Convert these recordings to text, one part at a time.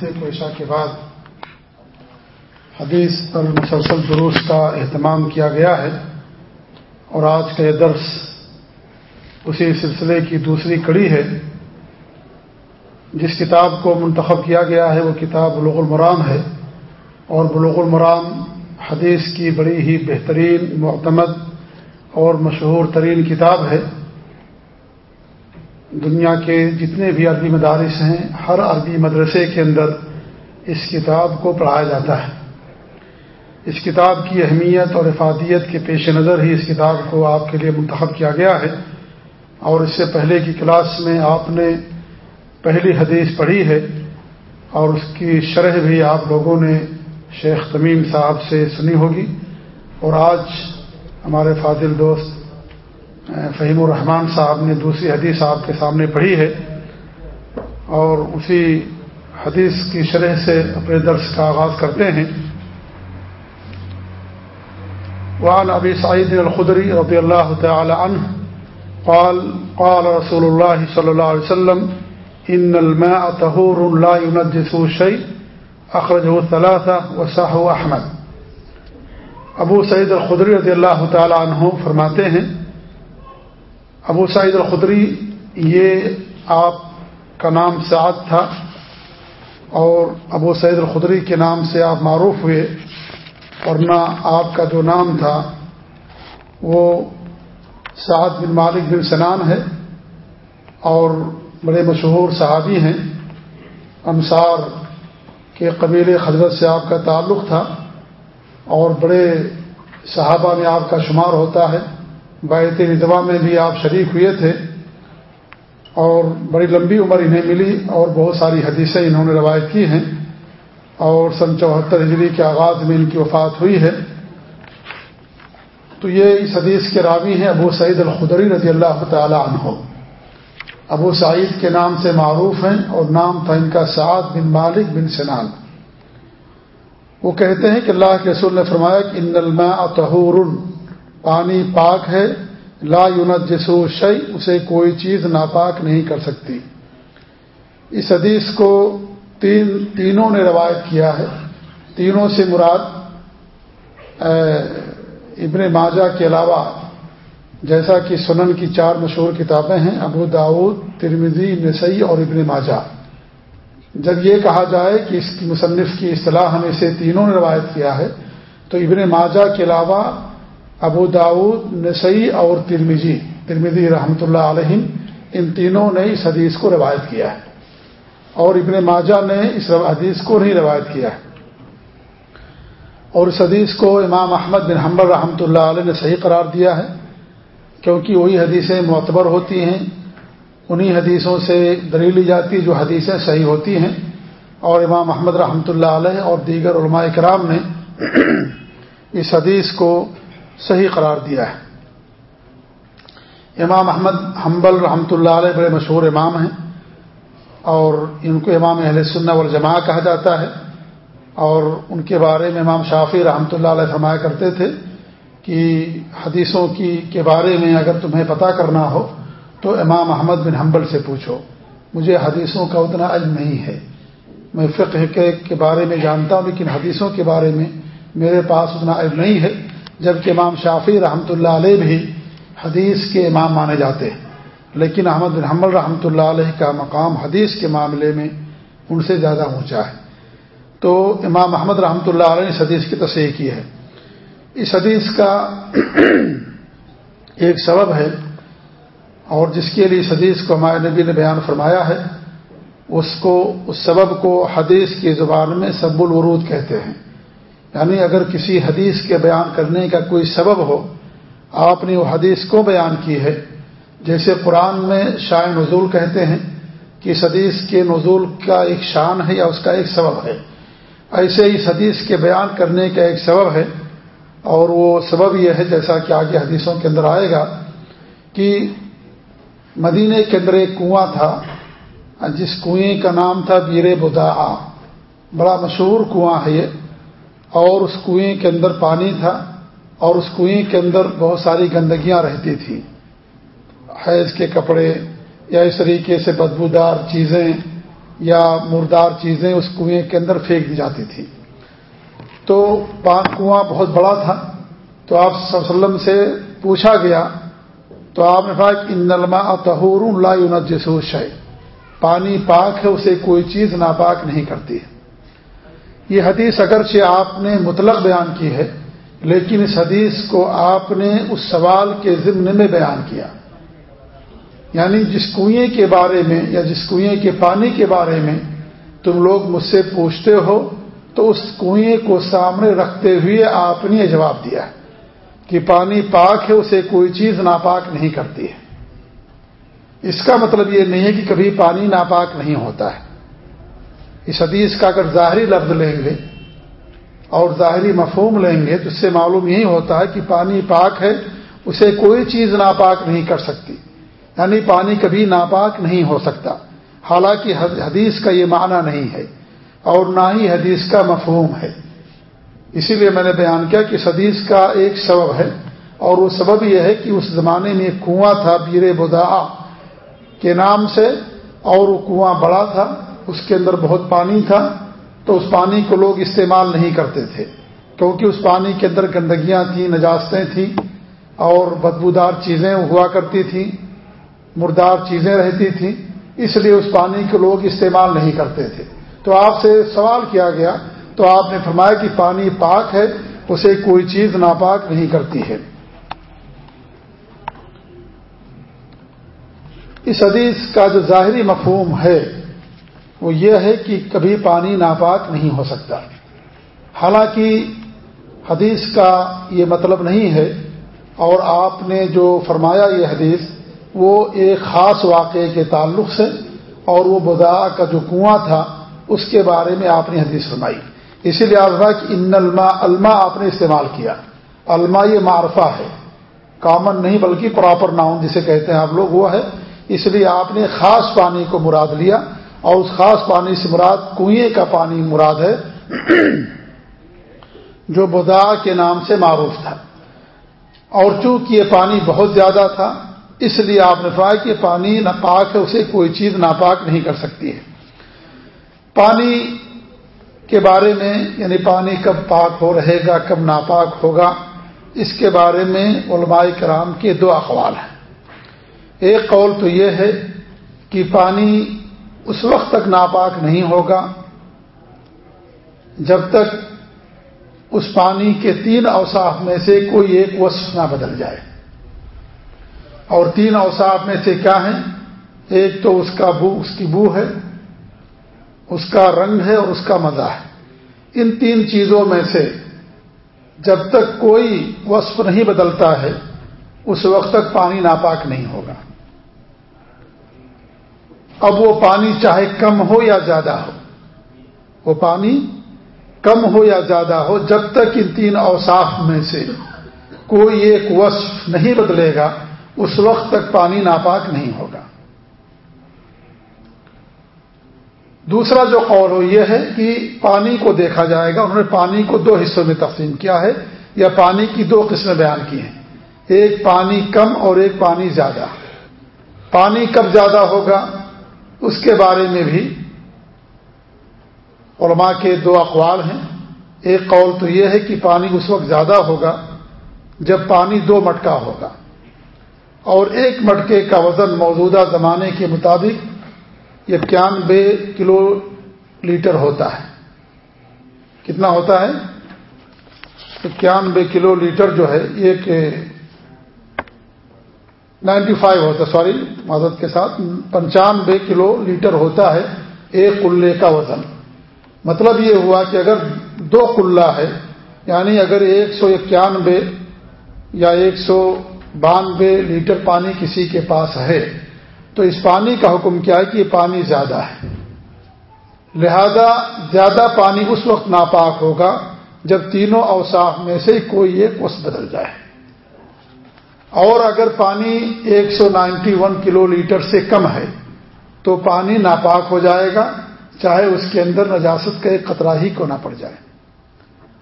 ہفتے کو عشاء کے بعد حدیث پر مسلسل دروس کا اہتمام کیا گیا ہے اور آج کا یہ درس اسی سلسلے کی دوسری کڑی ہے۔ جس کتاب کو منتخب کیا گیا ہے وہ کتاب بلوغ المرام ہے اور بلوغ المرام حدیث کی بڑی ہی بہترین، معتمد اور مشہور ترین کتاب ہے۔ دنیا کے جتنے بھی عربی مدارس ہیں، ہر عربی مدرسے کے اندر اس کتاب کو پڑھایا جاتا ہے۔ اس کتاب کی اہمیت اور افادیت کے پیش نظر ہی اس کتاب کو آپ کے لیے منتخب کیا گیا ہے۔ اور اس سے پہلے کی کلاس میں آپ نے پہلی حدیث پڑھی ہے۔ اور اس کی شرح بھی آپ لوگوں نے شیخ تمیم صاحب سے سنی ہوگی۔ اور آج ہمارے فاضل دوست فہیم الرحمان صاحب نے دوسری حدیث آپ کے سامنے پڑھی ہے اور اسی حدیث کی شرح سے اپنے درس کا آغاز کرتے ہیں۔ وعن ابی سعید الخدری رضی اللہ تعالی عنہ قال قال رسول اللہ صلی اللہ علیہ وسلم، ان الماء طهور لا ينجس شيء اخرجه الثلاثه وصححه احمد۔ ابو سعید الخدری رضی اللہ تعالی عنہ فرماتے ہیں ابو سعید الخدری، یہ آپ کا نام سعد تھا اور ابو سعید الخدری کے نام سے آپ معروف ہوئے، ورنہ آپ کا جو نام تھا، وہ سعد بن مالک بن سنان ہے اور بڑے مشہور صحابی ہیں۔ انصار کے قبیل حضرت سے آپ کا تعلق تھا اور بڑے صحابہ میں آپ کا شمار ہوتا ہے۔ بیت ردوا میں بھی آپ شریک ہوئے تھے اور بڑی لمبی عمر انہیں ملی اور بہت ساری حدیثیں انہوں نے روایت کی ہیں اور سن چوہتر ہجری کے آغاز میں ان کی وفات ہوئی ہے۔ تو یہ اس حدیث کے راوی ہیں ابو سعید الخدری رضی اللہ تعالی عنہ۔ ابو سعید کے نام سے معروف ہیں اور نام تھا ان کا سعد بن مالک بن سنان۔ وہ کہتے ہیں کہ اللہ کے رسول نے فرمایا کہ ان الماء طہور پانی پاک ہے، لا یونت جسو شعی اسے کوئی چیز ناپاک نہیں کر سکتی۔ اس حدیث کو تین، تینوں نے روایت کیا ہے۔ تینوں سے مراد ابن ماجہ کے علاوہ، جیسا کہ سنن کی چار مشہور کتابیں ہیں، ابو داود ترمزی نسئی اور ابن ماجہ۔ جب یہ کہا جائے کہ اس کی مصنف کی اصطلاح ہمیں سے تینوں نے روایت کیا ہے، تو ابن ماجہ کے علاوہ ابو داود نسئی اور ترمیزی ترمیزی رحمۃ اللہ علیہ ان تینوں نے اس حدیث کو روایت کیا ہے۔ اور ابن ماجہ نے اس حدیث کو نہیں روایت کیا ہے۔ اور اس حدیث کو امام احمد بن حمبر رحمۃ اللہ علیہ نے صحیح قرار دیا ہے، کیونکہ وہی حدیثیں معتبر ہوتی ہیں۔ انہی حدیثوں سے دلیل لی جاتی جو حدیثیں صحیح ہوتی ہیں۔ اور امام احمد رحمۃ اللہ علیہ اور دیگر علماء کرام نے اس حدیث کو صحیح قرار دیا ہے۔ امام احمد حنبل رحمۃ اللہ علیہ بڑے مشہور امام ہیں اور ان کو امام اہل سنہ والجماع کہا جاتا ہے۔ اور ان کے بارے میں امام شافی رحمۃ اللہ علیہ فرمایا کرتے تھے کہ حدیثوں کی کے بارے میں اگر تمہیں پتہ کرنا ہو تو امام احمد بن حنبل سے پوچھو۔ مجھے حدیثوں کا اتنا علم نہیں ہے۔ میں فقہ کے بارے میں جانتا ہوں، لیکن حدیثوں کے بارے میں میرے پاس اتنا علم نہیں ہے۔ جبکہ امام شافی رحمۃ اللہ علیہ بھی حدیث کے امام مانے جاتے ہیں۔ لیکن احمد بن حمل رحمۃ اللہ علیہ کا مقام حدیث کے معاملے میں ان سے زیادہ اونچا ہے۔ تو امام محمد رحمۃ اللہ علیہ نے اس حدیث کی تصحیح کی ہے۔ اس حدیث کا ایک سبب ہے اور جس کے لیے اس حدیث کو ہمارے نبی نے بیان فرمایا ہے، اس کو، اس سبب کو حدیث کی زبان میں سب الورود کہتے ہیں۔ یعنی اگر کسی حدیث کے بیان کرنے کا کوئی سبب ہو، آپ نے وہ حدیث کو بیان کی ہے؟ جیسے قرآن میں شاع نزول کہتے ہیں کہ اس حدیث کے نزول کا ایک شان ہے یا اس کا ایک سبب ہے۔ ایسے اس حدیث کے بیان کرنے کا ایک سبب ہے۔ اور وہ سبب یہ ہے، جیسا کہ آگے حدیثوں کے اندر آئے گا، کہ مدینے کے اندر ایک کنواں تھا، جس کنویں کا نام تھا بیر بدا بڑا مشہور کنواں ہے یہ۔ اور اس کنویں کے اندر پانی تھا اور اس کنویں کے اندر بہت ساری گندگیاں رہتی تھیں۔ حیض کے کپڑے یا اس طریقے سے بدبودار چیزیں یا مردار چیزیں اس کنویں کے اندر پھینک دی جاتی تھیں۔ تو کنواں بہت بڑا تھا۔ تو آپ صلی اللہ علیہ وسلم سے پوچھا گیا۔ تو آپ نے کہا کہ نلما تہور اللہ جسوش ہے پانی پاک ہے، اسے کوئی چیز ناپاک نہیں کرتی۔ یہ حدیث اگرچہ آپ نے مطلق بیان کی ہے، لیکن اس حدیث کو آپ نے اس سوال کے ضمن میں بیان کیا۔ یعنی جس کنویں کے بارے میں یا جس کنویں کے پانی کے بارے میں تم لوگ مجھ سے پوچھتے ہو، تو اس کنویں کو سامنے رکھتے ہوئے آپ نے یہ جواب دیا کہ پانی پاک ہے، اسے کوئی چیز ناپاک نہیں کرتی ہے۔ اس کا مطلب یہ نہیں ہے کہ کبھی پانی ناپاک نہیں ہوتا ہے۔ اس حدیث کا اگر ظاہری لفظ لیں گے اور ظاہری مفہوم لیں گے تو اس سے معلوم یہی ہوتا ہے کہ پانی پاک ہے، اسے کوئی چیز ناپاک نہیں کر سکتی۔ یعنی پانی کبھی ناپاک نہیں ہو سکتا۔ حالانکہ حدیث کا یہ معنی نہیں ہے اور نہ ہی حدیث کا مفہوم ہے۔ اسی لیے میں نے بیان کیا کہ اس حدیث کا ایک سبب ہے اور وہ سبب یہ ہے کہ اس زمانے میں کنواں تھا بیر بدا کے نام سے اور وہ کنواں بڑا تھا۔ اس کے اندر بہت پانی تھا، تو اس پانی کو لوگ استعمال نہیں کرتے تھے۔ کیونکہ اس پانی کے اندر گندگیاں تھیں، نجاستیں تھیں، اور بدبودار چیزیں ہوا کرتی تھیں، مردار چیزیں رہتی تھیں۔ اس لیے اس پانی کو لوگ استعمال نہیں کرتے تھے۔ تو آپ سے سوال کیا گیا، تو آپ نے فرمایا کہ پانی پاک ہے، اسے کوئی چیز ناپاک نہیں کرتی ہے۔ اس حدیث کا جو ظاہری مفہوم ہے وہ یہ ہے کہ کبھی پانی ناپاک نہیں ہو سکتا۔ حالانکہ حدیث کا یہ مطلب نہیں ہے اور آپ نے جو فرمایا یہ حدیث، وہ ایک خاص واقعے کے تعلق سے اور وہ بدا کا جو کنواں تھا، اس کے بارے میں آپ نے حدیث فرمائی۔ اسی لیے آپ کہ ان الما الما آپ نے استعمال کیا۔ الما یہ معرفہ ہے۔ کامن نہیں بلکہ پراپر ناؤن جسے کہتے ہیں آپ لوگ، وہ ہے۔ اس لیے آپ نے خاص پانی کو مراد لیا۔ اور اس خاص پانی سے مراد کنویں کا پانی مراد ہے، جو بدا کے نام سے معروف تھا۔ اور چونکہ یہ پانی بہت زیادہ تھا، اس لیے آپ نے فرمایا کہ پانی ناپاک ہے، اسے کوئی چیز ناپاک نہیں کر سکتی ہے۔ پانی کے بارے میں یعنی پانی کب پاک ہو رہے گا، کب ناپاک ہوگا، اس کے بارے میں علماء کرام کے دو اقوال ہیں۔ ایک قول تو یہ ہے کہ پانی اس وقت تک ناپاک نہیں ہوگا جب تک اس پانی کے تین اوساف میں سے کوئی ایک وصف نہ بدل جائے۔ اور تین اوساف میں سے کیا ہیں؟ ایک تو اس کا بو، اس کی بو ہے، اس کا رنگ ہے اور اس کا مزہ ہے۔ ان تین چیزوں میں سے جب تک کوئی وصف نہیں بدلتا ہے، اس وقت تک پانی ناپاک نہیں ہوگا۔ اب وہ پانی چاہے کم ہو یا زیادہ ہو، وہ پانی کم ہو یا زیادہ ہو، جب تک ان تین اوساف میں سے کوئی ایک وصف نہیں بدلے گا، اس وقت تک پانی ناپاک نہیں ہوگا۔ دوسرا جو قول ہو یہ ہے کہ پانی کو دیکھا جائے گا، انہوں نے پانی کو دو حصوں میں تقسیم کیا ہے، یا پانی کی دو قسمیں بیان کی ہیں۔ ایک پانی کم اور ایک پانی زیادہ۔ پانی کب زیادہ ہوگا؟ اس کے بارے میں بھی علماء کے دو اقوال ہیں۔ ایک قول تو یہ ہے کہ پانی اس وقت زیادہ ہوگا جب پانی دو مٹکا ہوگا۔ اور ایک مٹکے کا وزن موجودہ زمانے کے مطابق یہ اکیانوے کلو لیٹر ہوتا ہے۔ کتنا ہوتا ہے؟ اکیانوے کلو لیٹر جو ہے ایک نائنٹی فائیو ہوتا ہے، سوری مدد کے ساتھ، پنچانوے کلو لیٹر ہوتا ہے ایک کلے کا وزن۔ مطلب یہ ہوا کہ اگر دو کلّا ہے یعنی اگر ایک سو اکیانوے یا ایک سو بانوے لیٹر پانی کسی کے پاس ہے، تو اس پانی کا حکم کیا ہے کہ یہ پانی زیادہ ہے۔ لہذا زیادہ پانی اس وقت ناپاک ہوگا جب تینوں اوساف میں سے کوئی ایک وس بدل جائے۔ اور اگر پانی ایک سو نائنٹی ون کلو لیٹر سے کم ہے تو پانی ناپاک ہو جائے گا چاہے اس کے اندر نجاست کا ایک قطرہ ہی کو نہ پڑ جائے۔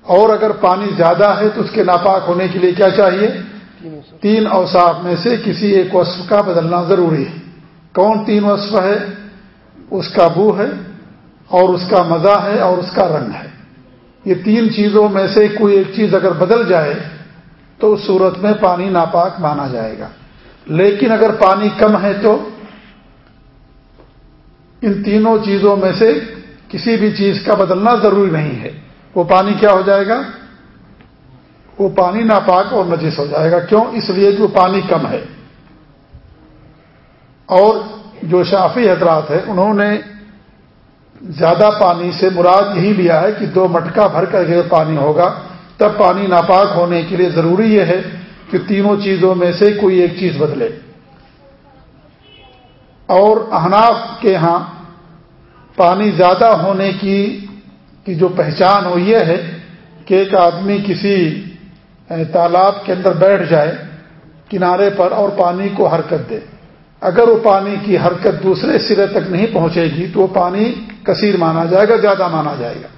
اور اگر پانی زیادہ ہے تو اس کے ناپاک ہونے کے لیے کیا چاہیے؟ تین اوصاف میں سے کسی ایک وصف کا بدلنا ضروری ہے۔ کون تین وصف ہے؟ اس کا بو ہے اور اس کا مزہ ہے اور اس کا رنگ ہے۔ یہ تین چیزوں میں سے کوئی ایک چیز اگر بدل جائے تو اس صورت میں پانی ناپاک مانا جائے گا۔ لیکن اگر پانی کم ہے تو ان تینوں چیزوں میں سے کسی بھی چیز کا بدلنا ضروری نہیں ہے۔ وہ پانی کیا ہو جائے گا؟ وہ پانی ناپاک اور نجس ہو جائے گا۔ کیوں؟ اس لیے کہ وہ پانی کم ہے۔ اور جو شافی حضرات ہے انہوں نے زیادہ پانی سے مراد یہی لیا ہے کہ دو مٹکا بھر کر اگر پانی ہوگا۔ تب پانی ناپاک ہونے کے لیے ضروری یہ ہے کہ تینوں چیزوں میں سے کوئی ایک چیز بدلے۔ اور احناف کے ہاں پانی زیادہ ہونے کی کی جو پہچان ہو یہ ہے کہ ایک آدمی کسی تالاب کے اندر بیٹھ جائے، کنارے پر اور پانی کو حرکت دے۔ اگر وہ پانی کی حرکت دوسرے سرے تک نہیں پہنچے گی تو وہ پانی کثیر مانا جائے گا، زیادہ مانا جائے گا۔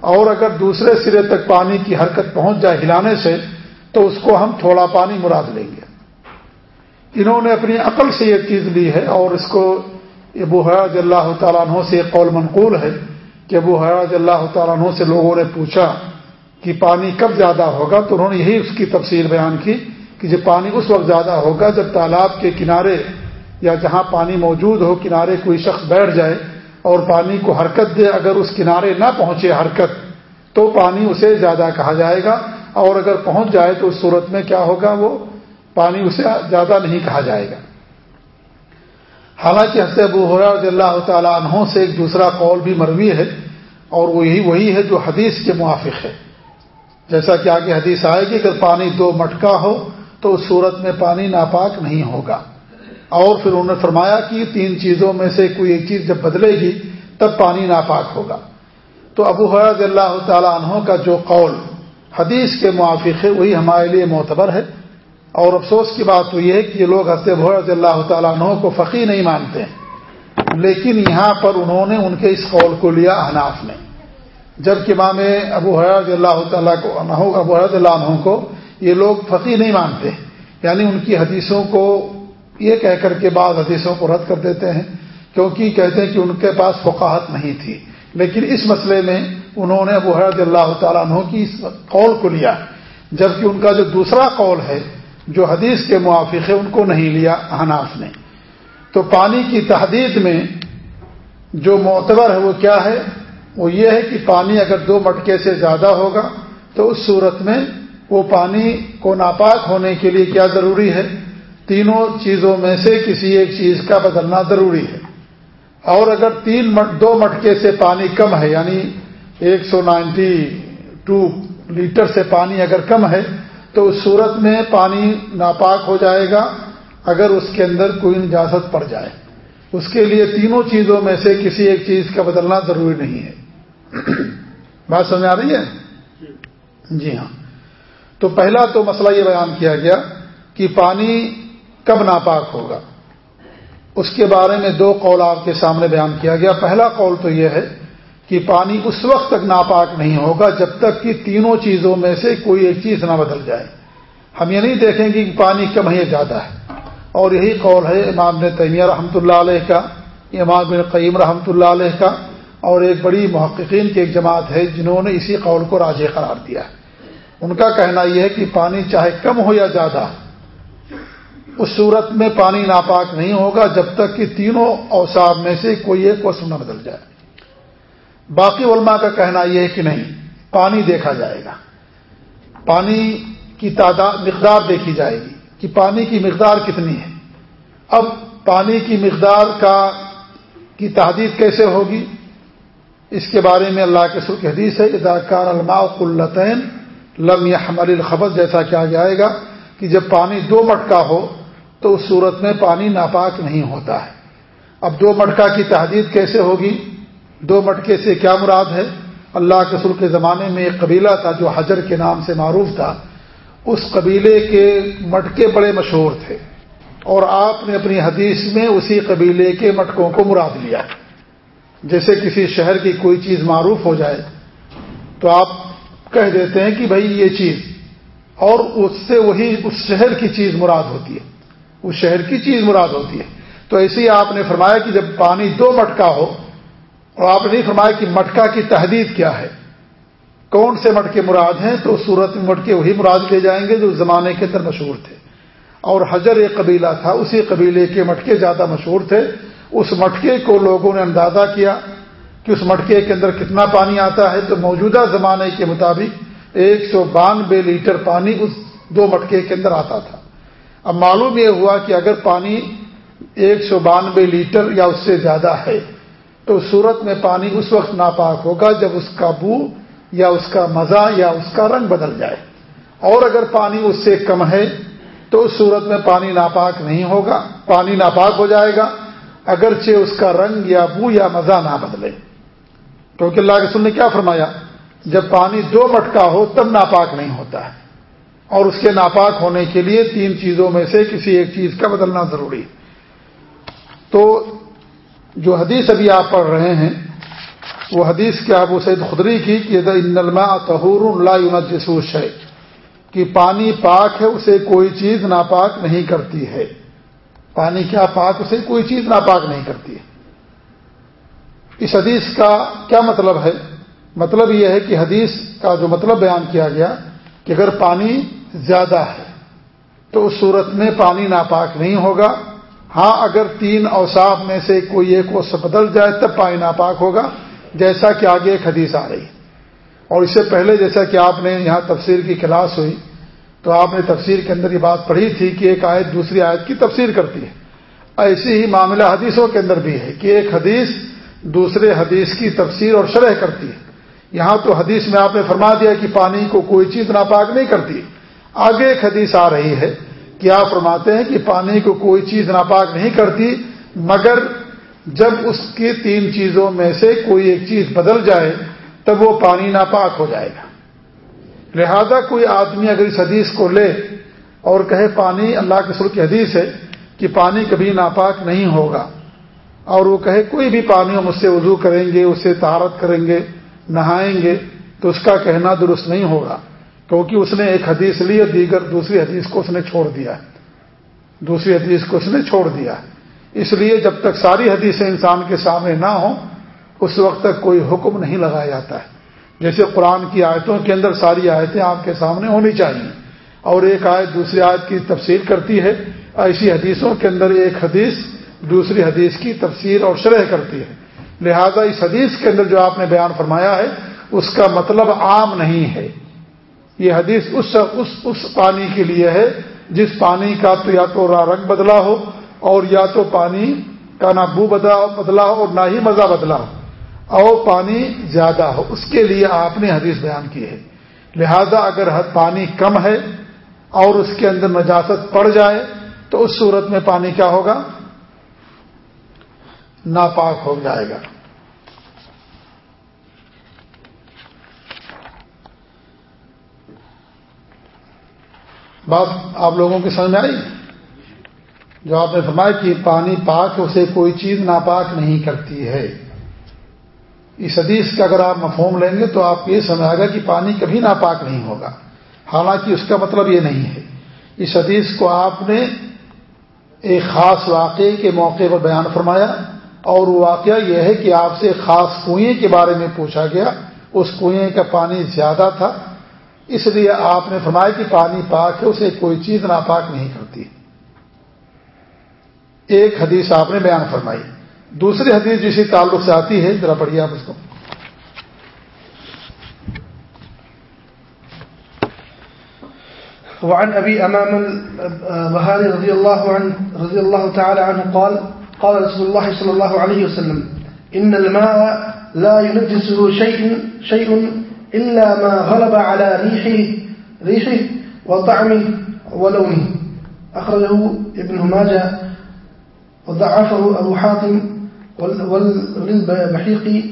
اور اگر دوسرے سرے تک پانی کی حرکت پہنچ جائے ہلانے سے، تو اس کو ہم تھوڑا پانی مراد لیں گے۔ انہوں نے اپنی عقل سے یہ چیز لی ہے اور اس کو ابو حراج اللہ تعالیٰ عنہ سے ایک قول منقول ہے کہ ابو حراج اللہ تعالیٰ عنہ سے لوگوں نے پوچھا کہ پانی کب زیادہ ہوگا؟ تو انہوں نے یہی اس کی تفصیل بیان کی کہ جب پانی اس وقت زیادہ ہوگا جب تالاب کے کنارے یا جہاں پانی موجود ہو کنارے کوئی شخص بیٹھ جائے اور پانی کو حرکت دے، اگر اس کنارے نہ پہنچے حرکت، تو پانی اسے زیادہ کہا جائے گا۔ اور اگر پہنچ جائے تو اس صورت میں کیا ہوگا؟ وہ پانی اسے زیادہ نہیں کہا جائے گا۔ حالانکہ حضرت ابو رضی اللہ تعالیٰ عنہ سے ایک دوسرا قول بھی مروی ہے، اور وہی وہی ہے جو حدیث کے موافق ہے۔ جیسا کہ آگے حدیث آئے گی، اگر پانی دو مٹکا ہو، تو اس صورت میں پانی ناپاک نہیں ہوگا۔ اور پھر انہوں نے فرمایا کہ تین چیزوں میں سے کوئی ایک چیز جب بدلے گی تب پانی ناپاک ہوگا۔ تو ابو حرض اللہ تعالیٰ عنہ کا جو قول حدیث کے موافق ہے، وہی ہمارے لیے معتبر ہے۔ اور افسوس کی بات تو یہ ہے کہ یہ لوگ حضرت حضرت اللہ تعالیٰ عنہ کو فقی نہیں مانتے ہیں۔ لیکن یہاں پر انہوں نے ان کے اس قول کو لیا احناف نے جبکہ امام ابو حضرت اللہ تعالیٰ کو، ابو حضرت اللہ عنہ کو یہ لوگ فقی نہیں مانتے۔ یعنی ان کی حدیثوں کو یہ کہہ کر کے بعض حدیثوں کو رد کر دیتے ہیں، کیونکہ کہتے ہیں کہ ان کے پاس فقاہت نہیں تھی۔ لیکن اس مسئلے میں انہوں نے ابو حضرت اللہ تعالیٰ عنہ کی اس قول کو لیا، جبکہ ان کا جو دوسرا قول ہے، جو حدیث کے موافق ہے، ان کو نہیں لیا احناف نے۔ تو پانی کی تحدید میں جو معتبر ہے وہ کیا ہے؟ وہ یہ ہے کہ پانی اگر دو مٹکے سے زیادہ ہوگا، تو اس صورت میں وہ پانی کو ناپاک ہونے کے لیے کیا ضروری ہے؟ تینوں چیزوں میں سے کسی ایک چیز کا بدلنا ضروری ہے۔ اور اگر تین دو مٹکے سے پانی کم ہے یعنی ایک سو نائنٹی ٹو لیٹر سے پانی اگر کم ہے تو اس صورت میں پانی ناپاک ہو جائے گا اگر اس کے اندر کوئی نجازت پڑ جائے۔ اس کے لیے تینوں چیزوں میں سے کسی ایک چیز کا بدلنا ضروری نہیں ہے۔ بات سمجھ آ رہی ہے؟ جی ہاں۔ تو پہلا تو مسئلہ یہ بیان کیا گیا کہ پانی کب ناپاک ہوگا؟ اس کے بارے میں دو قول آپ کے سامنے بیان کیا گیا۔ پہلا قول تو یہ ہے کہ پانی اس وقت تک ناپاک نہیں ہوگا جب تک کہ تینوں چیزوں میں سے کوئی ایک چیز نہ بدل جائے۔ ہم یہ نہیں دیکھیں گے کہ پانی کم ہے زیادہ ہے۔ اور یہی قول ہے امام نے تیمیہ رحمۃ اللہ علیہ کا، امام بن قیم رحمۃ اللہ علیہ کا، اور ایک بڑی محققین کی ایک جماعت ہے جنہوں نے اسی قول کو راج قرار دیا۔ ہے ان کا کہنا یہ ہے کہ پانی چاہے کم ہو یا زیادہ اس صورت میں پانی ناپاک نہیں ہوگا جب تک کہ تینوں اوساب میں سے کوئی ایک وسم نہ بدل جائے۔ باقی علماء کا کہنا یہ ہے کہ نہیں، پانی دیکھا جائے گا۔ پانی کی تعداد، مقدار دیکھی جائے گی کہ پانی کی مقدار کتنی ہے۔ اب پانی کی مقدار کا، کی تحدید کیسے ہوگی؟ اس کے بارے میں اللہ کے سرخ حدیث ہے اداکار الماء قلطین لم یا ہماری جیسا کیا جائے گا کہ جب پانی دو مٹکا ہو تو اس صورت میں پانی ناپاک نہیں ہوتا ہے۔ اب دو مٹکا کی تحدید کیسے ہوگی؟ دو مٹکے سے کیا مراد ہے؟ اللہ کے کے زمانے میں ایک قبیلہ تھا جو حجر کے نام سے معروف تھا۔ اس قبیلے کے مٹکے بڑے مشہور تھے۔ اور آپ نے اپنی حدیث میں اسی قبیلے کے مٹکوں کو مراد لیا۔ جیسے کسی شہر کی کوئی چیز معروف ہو جائے تو آپ کہہ دیتے ہیں کہ بھائی یہ چیز اور اس سے وہی اس شہر کی چیز مراد ہوتی ہے۔ اس شہر کی چیز مراد ہوتی ہے۔ تو ایسے ہی آپ نے فرمایا کہ جب پانی دو مٹکا ہو اور آپ نے نہیں فرمایا کہ مٹکا کی تحدید کیا ہے، کون سے مٹکے مراد ہیں؟ تو صورت میں مٹکے وہی مراد لے جائیں گے جو زمانے کے اندر مشہور تھے۔ اور حجر ایک قبیلہ تھا، اسی قبیلے کے مٹکے زیادہ مشہور تھے۔ اس مٹکے کو لوگوں نے اندازہ کیا کہ اس مٹکے کے اندر کتنا پانی آتا ہے۔ تو موجودہ زمانے کے مطابق ایک سو بانوے لیٹر پانی اس دو مٹکے کے اندر آتا تھا۔ اب معلوم یہ ہوا کہ اگر پانی ایک سو بانوے لیٹر یا اس سے زیادہ ہے، تو صورت میں پانی اس وقت ناپاک ہوگا جب اس کا بو یا اس کا مزہ یا اس کا رنگ بدل جائے۔ اور اگر پانی اس سے کم ہے، تو اس صورت میں پانی ناپاک نہیں ہوگا، پانی ناپاک ہو جائے گا، اگرچہ اس کا رنگ یا بو یا مزہ نہ بدلے۔ کیونکہ اللہ کے سن نے کیا فرمایا، جب پانی دو مٹکا ہو، تب ناپاک نہیں ہوتا ہے۔ اور اس کے ناپاک ہونے کے لیے تین چیزوں میں سے کسی ایک چیز کا بدلنا ضروری تو جو حدیث ابھی آپ پڑھ رہے ہیں، وہ حدیث کیا ابو سید خدری کی کہ تہور اللہ جسوس ہے کہ پانی پاک ہے اسے کوئی چیز ناپاک نہیں کرتی ہے۔ پانی کیا پاک اسے کوئی چیز ناپاک نہیں کرتی ہے۔ اس حدیث کا کیا مطلب ہے؟ مطلب یہ ہے کہ حدیث کا جو مطلب بیان کیا گیا کہ اگر پانی زیادہ ہے۔ تو اس صورت میں پانی ناپاک نہیں ہوگا۔ ہاں اگر تین اوساف میں سے کوئی ایک وصف بدل جائے، تب پانی ناپاک ہوگا، جیسا کہ آگے ایک حدیث آ رہی۔ اور اس سے پہلے جیسا کہ آپ نے یہاں تفسیر کی کلاس ہوئی، تو آپ نے تفسیر کے اندر یہ بات پڑھی تھی کہ ایک آیت دوسری آیت کی تفسیر کرتی ہے۔ ایسی ہی معاملہ حدیثوں کے اندر بھی ہے کہ ایک حدیث دوسرے حدیث کی تفسیر اور شرح کرتی ہے۔ یہاں تو حدیث میں آپ نے فرما دیا کہ پانی کو کوئی چیز ناپاک نہیں کرتی۔ آگے ایک حدیث آ رہی ہے کہ آپ فرماتے ہیں کہ پانی کو کوئی چیز ناپاک نہیں کرتی، مگر جب اس کی تین چیزوں میں سے کوئی ایک چیز بدل جائے، تب وہ پانی ناپاک ہو جائے گا۔ لہذا کوئی آدمی اگر اس حدیث کو لے اور کہے پانی اللہ کے سر کی حدیث ہے کہ پانی کبھی ناپاک نہیں ہوگا، اور وہ کہے کوئی بھی پانی ہم اس سے وضو کریں گے، اس سے تہارت کریں گے، نہائیں گے، تو اس کا کہنا درست نہیں ہوگا۔ کیونکہ اس نے ایک حدیث لی اور دیگر دوسری حدیث کو اس نے چھوڑ دیا دوسری حدیث کو اس نے چھوڑ دیا اس لیے جب تک ساری حدیثیں انسان کے سامنے نہ ہوں، اس وقت تک کوئی حکم نہیں لگایا جاتا ہے۔ جیسے قرآن کی آیتوں کے اندر ساری آیتیں آپ کے سامنے ہونی چاہیے۔ اور ایک آیت دوسری آیت کی تفسیر کرتی ہے، ایسی حدیثوں کے اندر ایک حدیث دوسری حدیث کی تفسیر اور شرح کرتی ہے۔ لہذا اس حدیث کے اندر جو آپ نے بیان فرمایا ہے، اس کا مطلب عام نہیں ہے۔ یہ حدیث اس اس, اس پانی کے لیے ہے جس پانی کا تو یا تو رنگ بدلا ہو اور یا تو پانی کا نہ بو بدلا ہو اور نہ ہی مزہ بدلا ہو اور پانی زیادہ ہو۔ اس کے لیے آپ نے حدیث بیان کی ہے۔ لہذا اگر پانی کم ہے اور اس کے اندر نجاست پڑ جائے تو اس صورت میں پانی کیا ہوگا؟ ناپاک ہو جائے گا۔ بات آپ لوگوں کی سمجھ میں آئی؟ جو آپ نے فرمایا کہ پانی پاک اسے کوئی چیز ناپاک نہیں کرتی ہے۔ اس حدیث کا اگر آپ مفہوم لیں گے تو آپ یہ سمجھ آئے گا کہ پانی کبھی ناپاک نہیں ہوگا۔ حالانکہ اس کا مطلب یہ نہیں ہے۔ اس حدیث کو آپ نے ایک خاص واقعے کے موقع پر بیان فرمایا اور وہ واقعہ یہ ہے کہ آپ سے خاص کنویں کے بارے میں پوچھا گیا۔ اس کنویں کا پانی زیادہ تھا۔ اس لیے آپ نے فرمایا کہ پانی پاک ہے، اسے کوئی چیز ناپاک نہیں کرتی۔ ایک حدیث آپ نے بیان فرمائی۔ دوسری حدیث جسی تعلق سے آتی ہے، ذرا پڑھیے آپ اس کو۔ وعن ابي امام البهاري رضي الله عنه رضي الله تعالى عنه قال قال رسول الله صلى الله عليه وسلم، ان الماء لا ينجسه شيء شيء إلا ما غلب على ريحه, ريحه وطعمه ولونه. أخرجه ابن ماجه وضعفه أبو حاتم وللبحيق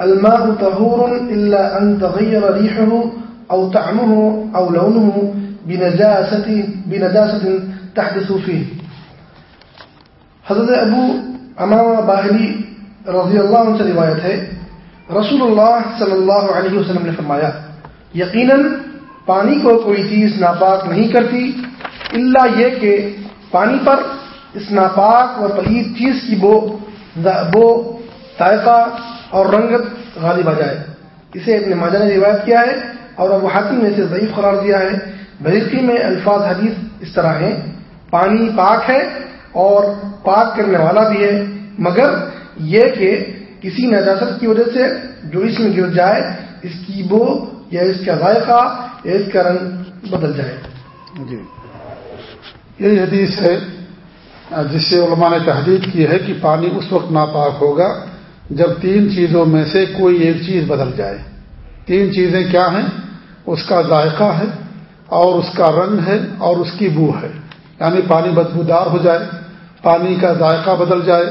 الماء طهور إلا أن تغير ريحه أو طعمه أو لونه بنجاسة, بنجاسة تحدث فيه. حضرت ابو امام باہلی رضی اللہ عنہ سے روایت ہے رسول اللہ صلی اللہ علیہ وسلم نے فرمایا، یقیناً پانی کو کوئی چیز ناپاک نہیں کرتی اللہ یہ کہ پانی پر اس ناپاک اور پلید چیز کی بو بو ذائقہ اور رنگت غالب آ جائے۔ اسے ابن ماجہ نے روایت کیا ہے اور ابو حاتم نے اسے ضعیف قرار دیا ہے۔ بحقی میں الفاظ حدیث اس طرح ہیں۔ پانی پاک ہے اور پاک کرنے والا بھی ہے، مگر یہ کہ کسی نجاست کی وجہ سے جو اس میں گر جائے، اس کی بو یا اس کا ذائقہ یا اس کا رنگ بدل جائے۔ جی۔ یہی حدیث ہے، جس سے علماء نے تحدید کی ہے کہ پانی اس وقت ناپاک ہوگا جب تین چیزوں میں سے کوئی ایک چیز بدل جائے۔ تین چیزیں کیا ہیں؟ اس کا ذائقہ ہے اور اس کا رنگ ہے اور اس کی بو ہے۔ یعنی پانی بدبودار ہو جائے، پانی کا ذائقہ بدل جائے،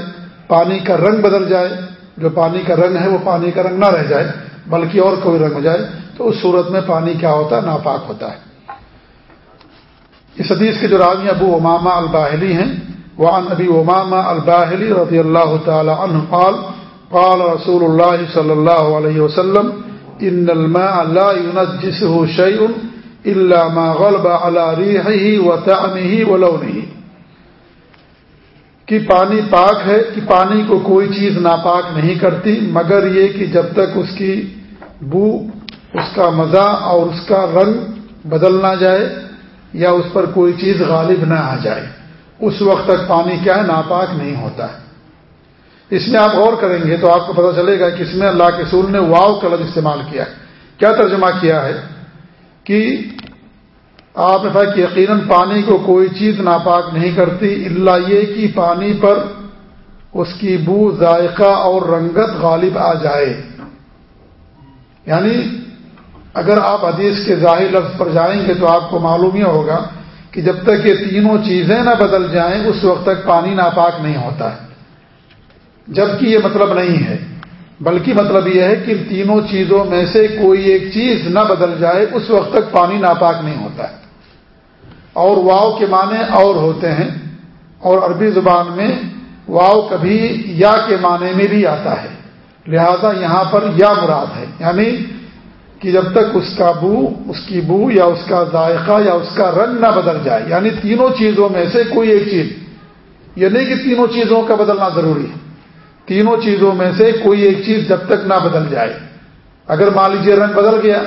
پانی کا رنگ بدل جائے جو پانی کا رنگ ہے وہ پانی کا رنگ نہ رہ جائے، بلکہ اور کوئی رنگ ہو جائے، تو اس صورت میں پانی کیا ہوتا ہے؟ ناپاک ہوتا ہے۔ اس حدیث کے جو راوی ابو امامہ الباہلی ہیں۔ وعن ابی امامہ الباہلی رضی اللہ تعالی عنہ قال قال رسول اللہ صلی اللہ علیہ وسلم، ان الماء لا ينجسه شيء الا ما غلب على ريحه وطعمه ولونه. کہ پانی پاک ہے، کہ پانی کو کوئی چیز ناپاک نہیں کرتی، مگر یہ کہ جب تک اس کی بو، اس کا مزہ اور اس کا رنگ بدل نہ جائے یا اس پر کوئی چیز غالب نہ آ جائے، اس وقت تک پانی کیا ہے؟ ناپاک نہیں ہوتا ہے۔ اس میں آپ غور کریں گے تو آپ کو پتہ چلے گا کہ اس میں اللہ کے سور نے واؤ کا لفظ استعمال کیا ہے۔ کیا ترجمہ کیا ہے؟ کہ آپ نے کہا کہ یقیناً پانی کو کوئی چیز ناپاک نہیں کرتی اللہ یہ کہ پانی پر اس کی بو، ذائقہ اور رنگت غالب آ جائے۔ یعنی اگر آپ حدیث کے ظاہر لفظ پر جائیں گے تو آپ کو معلوم یہ ہوگا کہ جب تک یہ تینوں چیزیں نہ بدل جائیں، اس وقت تک پانی ناپاک نہیں ہوتا ہے۔ جبکہ یہ مطلب نہیں ہے، بلکہ مطلب یہ ہے کہ تینوں چیزوں میں سے کوئی ایک چیز نہ بدل جائے، اس وقت تک پانی ناپاک نہیں ہوتا ہے۔ اور واؤ کے معنی اور ہوتے ہیں اور عربی زبان میں واؤ کبھی یا کے معنی میں بھی آتا ہے۔ لہذا یہاں پر یا مراد ہے۔ یعنی کہ جب تک اس کا بو، اس کی بو یا اس کا ذائقہ یا اس کا رنگ نہ بدل جائے۔ یعنی تینوں چیزوں میں سے کوئی ایک چیز۔ یہ نہیں کہ تینوں چیزوں کا بدلنا ضروری ہے۔ تینوں چیزوں میں سے کوئی ایک چیز جب تک نہ بدل جائے۔ اگر مان لیجیے رنگ بدل گیا،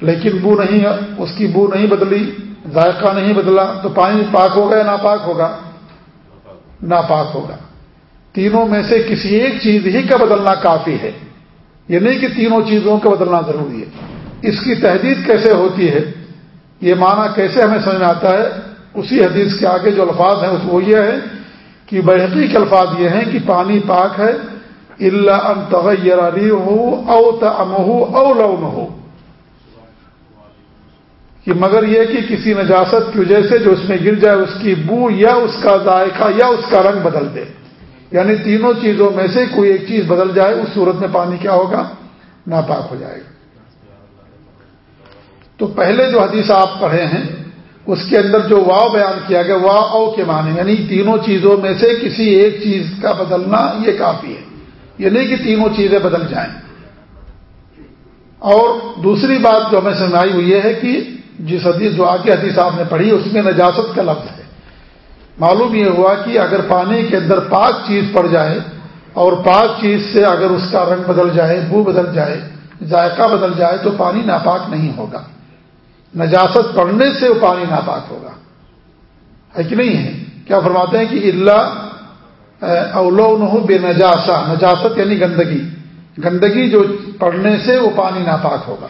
لیکن بو نہیں اس کی بو نہیں بدلی ذائقہ نہیں بدلا تو پانی پاک ہوگا یا ناپاک ہوگا؟ ناپاک ہوگا۔ تینوں میں سے کسی ایک چیز ہی کا بدلنا کافی ہے۔ یہ نہیں کہ تینوں چیزوں کا بدلنا ضروری ہے۔ اس کی تحدید کیسے ہوتی ہے؟ یہ معنی کیسے ہمیں سمجھ میں آتا ہے؟ اسی حدیث کے آگے جو الفاظ ہیں وہ یہ ہے کہ بحقی کے الفاظ یہ ہیں کہ پانی پاک ہے اللہ ان تغیر ہو او تم ہو او لون ہو کہ مگر یہ کہ کسی نجاست کی وجہ سے جو اس میں گر جائے، اس کی بو یا اس کا ذائقہ یا اس کا رنگ بدل دے۔ یعنی تینوں چیزوں میں سے کوئی ایک چیز بدل جائے، اس صورت میں پانی کیا ہوگا؟ ناپاک ہو جائے گا۔ تو پہلے جو حدیث آپ پڑھے ہیں، اس کے اندر جو واؤ بیان کیا گیا وا او کے معنی یعنی تینوں چیزوں میں سے کسی ایک چیز کا بدلنا یہ کافی ہے۔ یہ نہیں کہ تینوں چیزیں بدل جائیں۔ اور دوسری بات جو ہمیں سمجھ آئی وہ یہ ہے کہ جس حدیث جو آگے حدیث آپ نے پڑھی، اس میں نجاست کا لفظ ہے۔ معلوم یہ ہوا کہ اگر پانی کے اندر پاک چیز پڑ جائے اور پاک چیز سے اگر اس کا رنگ بدل جائے، بو بدل جائے، ذائقہ بدل جائے، تو پانی ناپاک نہیں ہوگا۔ نجاست پڑنے سے وہ پانی ناپاک ہوگا۔ ہے کہ نہیں ہے؟ کیا فرماتے ہیں کہ اللہ اولو بے نجاسا نجاست یعنی گندگی۔ گندگی جو پڑنے سے وہ پانی ناپاک ہوگا۔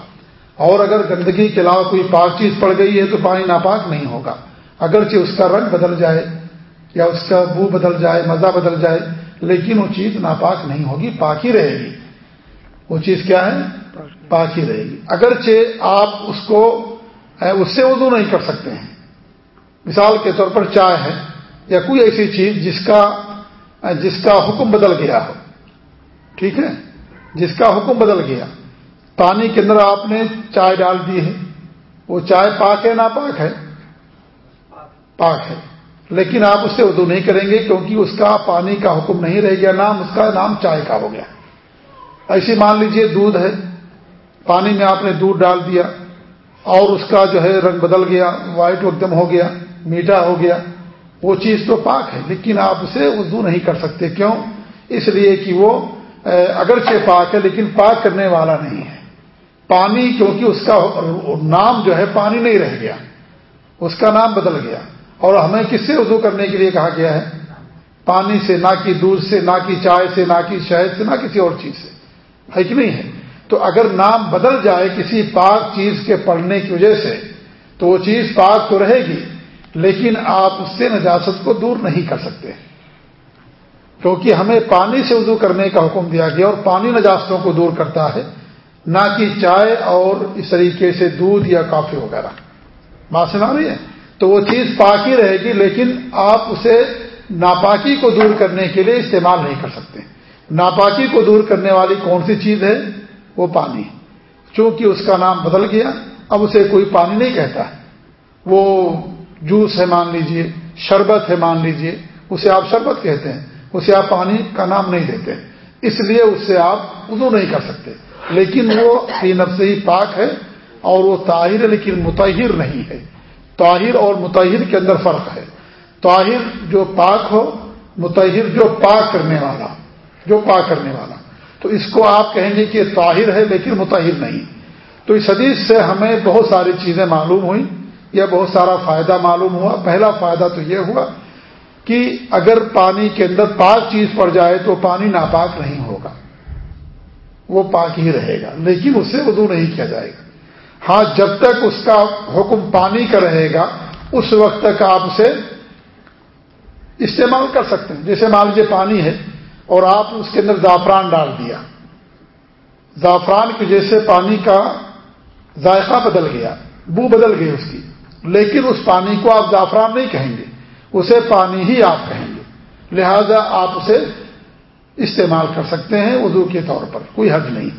اور اگر گندگی کے علاوہ کوئی پاک چیز پڑ گئی ہے تو پانی ناپاک نہیں ہوگا۔ اگرچہ اس کا رنگ بدل جائے یا اس کا بو بدل جائے، مزہ بدل جائے، لیکن وہ چیز ناپاک نہیں ہوگی، پاک ہی رہے گی۔ وہ چیز کیا ہے؟ پاک ہی رہے گی۔ اگرچہ آپ اس کو اس سے وضو نہیں کر سکتے ہیں۔ مثال کے طور پر چائے ہے یا کوئی ایسی چیز جس کا جس کا حکم بدل گیا ہو۔ ٹھیک ہے؟ جس کا حکم بدل گیا۔ پانی کے اندر آپ نے چائے ڈال دی ہے۔ وہ چائے پاک ہے نا پاک ہے؟ پاک ہے۔ لیکن آپ اس سے وضو نہیں کریں گے کیونکہ اس کا پانی کا حکم نہیں رہ گیا، نام اس کا نام چائے کا ہو گیا۔ ایسی مان لیجیے دودھ ہے۔ پانی میں آپ نے دودھ ڈال دیا اور اس کا جو ہے رنگ بدل گیا، وائٹ ایک دم ہو گیا، میٹھا ہو گیا۔ وہ چیز تو پاک ہے، لیکن آپ اسے اردو نہیں کر سکتے۔ کیوں؟ اس لیے کہ وہ اگرچہ پاک ہے، لیکن پاک کرنے والا نہیں ہے۔ پانی کیونکہ اس کا نام جو ہے پانی نہیں رہ گیا، اس کا نام بدل گیا۔ اور ہمیں کس سے وضو کرنے کے لیے کہا گیا ہے؟ پانی سے، نہ کہ دودھ سے، نہ کہ چائے سے، نہ کہ شہد سے، نہ کسی اور چیز سے۔ ہے کہ نہیں ہے؟ تو اگر نام بدل جائے کسی پاک چیز کے پڑھنے کی وجہ سے، تو وہ چیز پاک تو رہے گی، لیکن آپ اس سے نجاست کو دور نہیں کر سکتے۔ کیونکہ ہمیں پانی سے وضو کرنے کا حکم دیا گیا اور پانی نجاستوں کو دور کرتا ہے۔ نہ کہ چائے اور اس طریقے سے دودھ یا کافی وغیرہ۔ بات سنا رہی ہے؟ تو وہ چیز پاک ہی رہے گی، لیکن آپ اسے ناپاکی کو دور کرنے کے لیے استعمال نہیں کر سکتے۔ ناپاکی کو دور کرنے والی کون سی چیز ہے؟ وہ پانی۔ چونکہ اس کا نام بدل گیا، اب اسے کوئی پانی نہیں کہتا۔ وہ جوس ہے مان لیجیے، شربت ہے مان لیجیے، اسے آپ شربت کہتے ہیں۔ اسے آپ پانی کا نام نہیں دیتے۔ اس لیے اس سے آپ وضو نہیں کر سکتے۔ لیکن وہ فی نفس ہی پاک ہے اور وہ طاہر ہے، لیکن متحر نہیں ہے۔ طاہر اور متحر کے اندر فرق ہے۔ طاہر جو پاک ہو متحر جو پاک کرنے والا، جو پاک کرنے والا۔ تو اس کو آپ کہیں گے کہ طاہر ہے لیکن متحر نہیں۔ تو اس حدیث سے ہمیں بہت ساری چیزیں معلوم ہوئیں، یا بہت سارا فائدہ معلوم ہوا۔ پہلا فائدہ تو یہ ہوا کہ اگر پانی کے اندر پاک چیز پڑ جائے تو پانی ناپاک نہیں وہ پاک ہی رہے گا۔ لیکن اس سے وضو نہیں کیا جائے گا۔ ہاں جب تک اس کا حکم پانی کا رہے گا، اس وقت تک آپ اسے استعمال کر سکتے ہیں۔ جیسے مان لیجیے پانی ہے اور آپ اس کے اندر زعفران ڈال دیا۔ زعفران کی وجہ سے پانی کا ذائقہ بدل گیا، بو بدل گئی اس کی۔ لیکن اس پانی کو آپ زعفران نہیں کہیں گے، اسے پانی ہی آپ کہیں گے۔ لہذا آپ اسے استعمال کر سکتے ہیں وضو کے طور پر، کوئی حد نہیں۔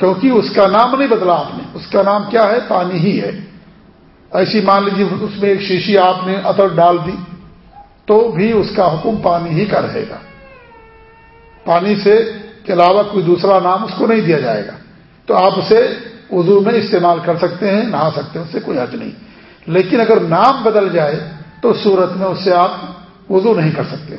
کیونکہ اس کا نام نہیں بدلا آپ نے۔ اس کا نام کیا ہے؟ پانی ہی ہے۔ ایسی مان لیجیے اس میں ایک شیشی آپ نے اتر ڈال دی، تو بھی اس کا حکم پانی ہی کا رہے گا۔ پانی سے کے علاوہ کوئی دوسرا نام اس کو نہیں دیا جائے گا۔ تو آپ اسے وضو میں استعمال کر سکتے ہیں، نہا سکتے ہیں، اس سے کوئی حج نہیں۔ لیکن اگر نام بدل جائے تو صورت میں اس سے آپ وضو نہیں کر سکتے۔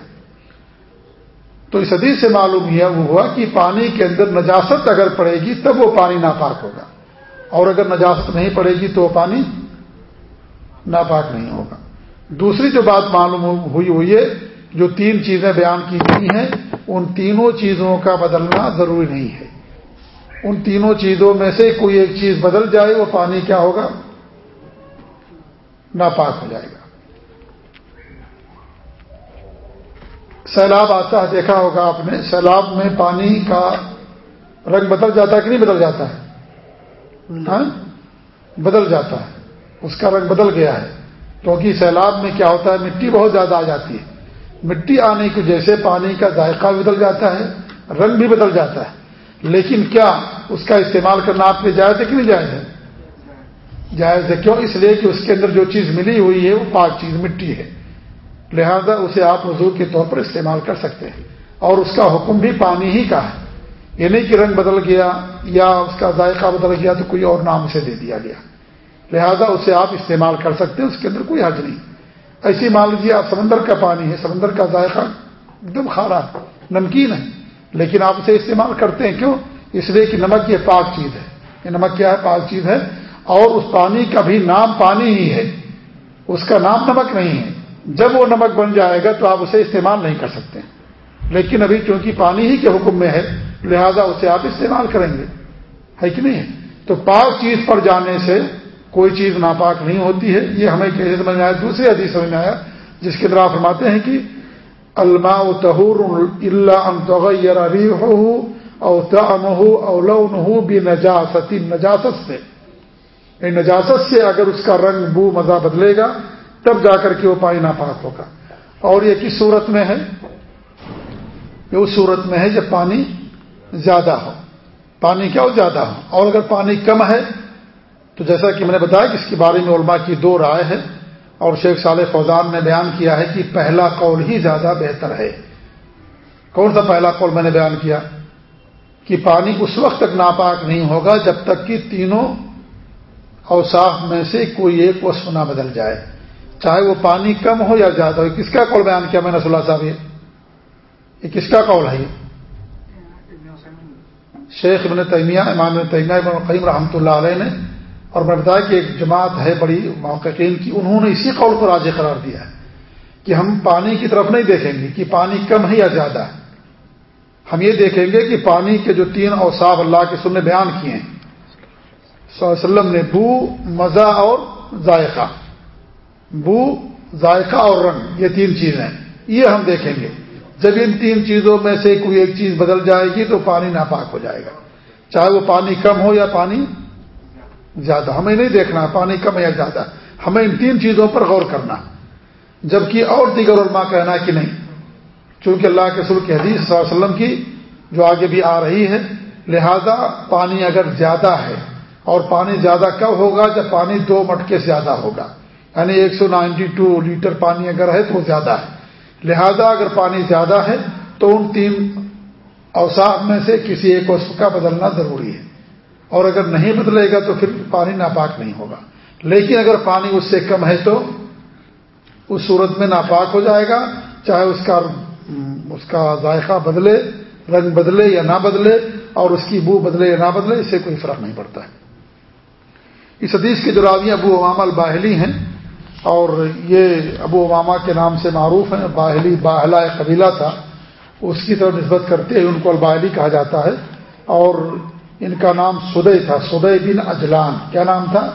تو اس حدیث سے معلوم وہ ہوا کہ پانی کے اندر نجاست اگر پڑے گی، تب وہ پانی ناپاک ہوگا۔ اور اگر نجاست نہیں پڑے گی، تو وہ پانی ناپاک نہیں ہوگا۔ دوسری جو بات معلوم ہوئی ہوئی ہے جو تین چیزیں بیان کی گئی ہیں، ان تینوں چیزوں کا بدلنا ضروری نہیں ہے۔ ان تینوں چیزوں میں سے کوئی ایک چیز بدل جائے، وہ پانی کیا ہوگا؟ ناپاک ہو جائے گا۔ سیلاب آتا ہے دیکھا ہوگا آپ نے سیلاب میں پانی کا رنگ بدل جاتا ہے کہ نہیں بدل جاتا ہے؟ ہاں؟ بدل جاتا ہے اس کا رنگ بدل گیا ہے۔ کیونکہ سیلاب میں کیا ہوتا ہے مٹی بہت زیادہ آ جاتی ہے۔ مٹی آنے کی جیسے پانی کا ذائقہ بدل جاتا ہے رنگ بھی بدل جاتا ہے۔ لیکن کیا اس کا استعمال کرنا آپ کے جائز ہے کہ نہیں جائز ہے؟ جائز ہے کیوں؟ اس لیے کہ اس کے اندر جو چیز ملی ہوئی ہے وہ پاک چیز مٹی ہے۔ لہذا اسے آپ وضو کے طور پر استعمال کر سکتے ہیں۔ اور اس کا حکم بھی پانی ہی کا ہے۔ یہ نہیں کہ رنگ بدل گیا یا اس کا ذائقہ بدل گیا تو کوئی اور نام اسے دے دیا گیا۔ لہذا اسے آپ استعمال کر سکتے ہیں، اس کے اندر کوئی حج نہیں۔ ایسی مان لیجیے آپ سمندر کا پانی ہے سمندر کا ذائقہ ایک دم کھارا نمکین ہے۔ لیکن آپ اسے استعمال کرتے ہیں کیوں؟ اس لیے کہ نمک یہ پاک چیز ہے۔ یہ نمک کیا ہے؟ پاک چیز ہے۔ اور اس پانی کا بھی نام پانی ہی ہے۔ اس کا نام نمک نہیں ہے۔ جب وہ نمک بن جائے گا تو آپ اسے استعمال نہیں کر سکتے۔ لیکن ابھی چونکہ پانی ہی کے حکم میں ہے، لہذا اسے آپ استعمال کریں گے۔ ہے کہ نہیں؟ تو پاک چیز پر جانے سے کوئی چیز ناپاک نہیں ہوتی ہے۔ یہ ہمیں کیسے سمجھ میں آیا؟ دوسری حدیث سمجھ میں آیا، جس کے آپ فرماتے ہیں کہ الما تہور اللہ تغیر ہو او تم ہو اولون ہو بھی نجاست نجاست سے یعنی نجاست سے اگر اس کا رنگ بو مزہ بدلے گا تب جا کر کے وہ پانی ناپاک ہوگا۔ اور یہ کس صورت میں ہے؟ یہ اس صورت میں ہے جب پانی زیادہ ہو۔ پانی کیا ہو؟ زیادہ ہو۔ اور اگر پانی کم ہے، تو جیسا کہ میں نے بتایا کہ اس کے بارے میں علماء کی دو رائے ہے، اور شیخ صالح فوزان نے بیان کیا ہے کہ پہلا قول ہی زیادہ بہتر ہے۔ کون سا پہلا قول میں نے بیان کیا؟ کہ پانی اس وقت تک ناپاک نہیں ہوگا جب تک کہ تینوں اوساف میں سے کوئی ایک وصف نہ بدل جائے۔ چاہے وہ پانی کم ہو یا زیادہ ہو، کس کا قول بیان کیا میں نے صلاح صاحب یہ؟ کس کا قول ہے یہ؟ شیخ ابن تیمیہ، امام تیمیہ ابن القیم رحمۃ اللہ علیہ نے، اور میں بتایا کہ ایک جماعت ہے بڑی موقعین کی، انہوں نے اسی قول کو راج قرار دیا ہے کہ ہم پانی کی طرف نہیں دیکھیں گے کہ پانی کم ہے یا زیادہ ہے۔ ہم یہ دیکھیں گے کہ پانی کے جو تین اوصاف اللہ کے سن نے بیان کیے ہیں، صلی اللہ علیہ وسلم نے بو، مزہ اور ذائقہ۔ بو، ذائقہ اور رنگ، یہ تین چیزیں یہ ہم دیکھیں گے۔ جب ان تین چیزوں میں سے کوئی ایک چیز بدل جائے گی تو پانی ناپاک ہو جائے گا۔ چاہے وہ پانی کم ہو یا پانی زیادہ، ہمیں نہیں دیکھنا پانی کم یا زیادہ۔ ہمیں ان تین چیزوں پر غور کرنا۔ جبکہ اور دیگر علماء کہنا کہ نہیں، چونکہ اللہ کے سر کی حدیث صلی اللہ علیہ وسلم کی جو آگے بھی آ رہی ہے، لہذا پانی اگر زیادہ ہے اور پانی زیادہ کب ہوگا، جب پانی دو مٹکے سے زیادہ ہوگا۔ یعنی ایک سو نائنٹی ٹو لیٹر پانی اگر ہے تو وہ زیادہ ہے۔ لہذا اگر پانی زیادہ ہے تو ان تین اوساف میں سے کسی ایک وصف کا بدلنا ضروری ہے۔ اور اگر نہیں بدلے گا تو پھر پانی ناپاک نہیں ہوگا۔ لیکن اگر پانی اس سے کم ہے تو اس صورت میں ناپاک ہو جائے گا، چاہے اس کا اس کا ذائقہ بدلے، رنگ بدلے یا نہ بدلے، اور اس کی بو بدلے یا نہ بدلے، اس سے کوئی فرق نہیں پڑتا۔ ہے اس حدیث کے جو راوی ابو امام الباہلی ہیں اور یہ ابو اماما کے نام سے معروف ہیں، باہلی، باہلا قبیلہ تھا۔ اس کی طرف نسبت کرتے ہوئے ان کو الباہلی کہا جاتا ہے۔ اور ان کا نام سدے تھا سدے بن اجلان۔ کیا نام تھا؟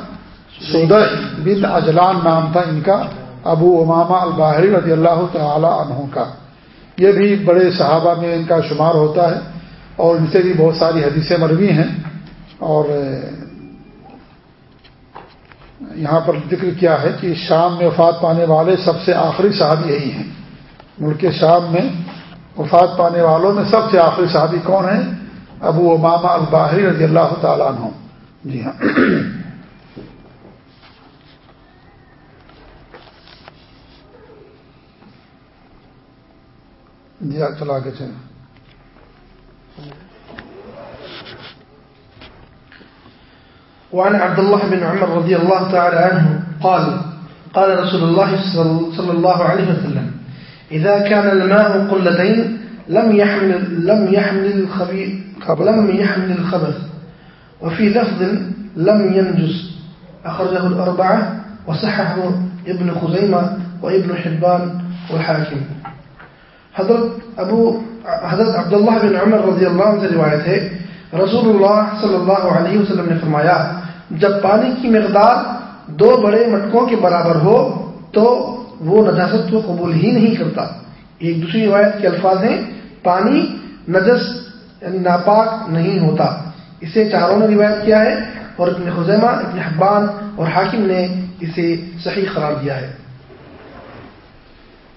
سدے بن اجلان نام تھا ان کا، ابو اماما الباہری رضی اللہ تعالی عنہ کا۔ یہ بھی بڑے صحابہ میں ان کا شمار ہوتا ہے اور ان سے بھی بہت ساری حدیثیں مروی ہیں۔ اور یہاں پر ذکر کیا ہے کہ شام میں وفات پانے والے سب سے آخری صحابی یہی ہیں۔ ملک شام میں وفات پانے والوں میں سب سے آخری صحابی کون ہیں؟ ابو اماما الباہری رضی اللہ تعالیٰ عنہ۔ جی ہاں۔ جی چلا کے چلیں۔ وعن عبد الله بن عمر رضي الله تعالى عنه قال قال رسول الله صلى الله عليه وسلم، إذا كان الماء قلتين، لم يحمل لم يحمل الخبيث لم يحمل الخبث، وفي لفظ لم ينجس، أخرجه الأربعة وصححه ابن خزيمة وابن حبان والحاكم. حضرت ابو حضرت عبداللہ بن عمر رضی اللہ عنہ سے روایت ہے، رسول اللہ صلی اللہ علیہ وسلم نے فرمایا جب پانی کی مقدار دو بڑے مٹکوں کے برابر ہو تو وہ نجاست کو قبول ہی نہیں کرتا۔ ایک دوسری روایت کے الفاظ ہیں، پانی نجس یعنی ناپاک نہیں ہوتا۔ اسے چاروں نے روایت کیا ہے اور ابن خزیمہ، ابن حبان اور حاکم نے اسے صحیح قرار دیا ہے۔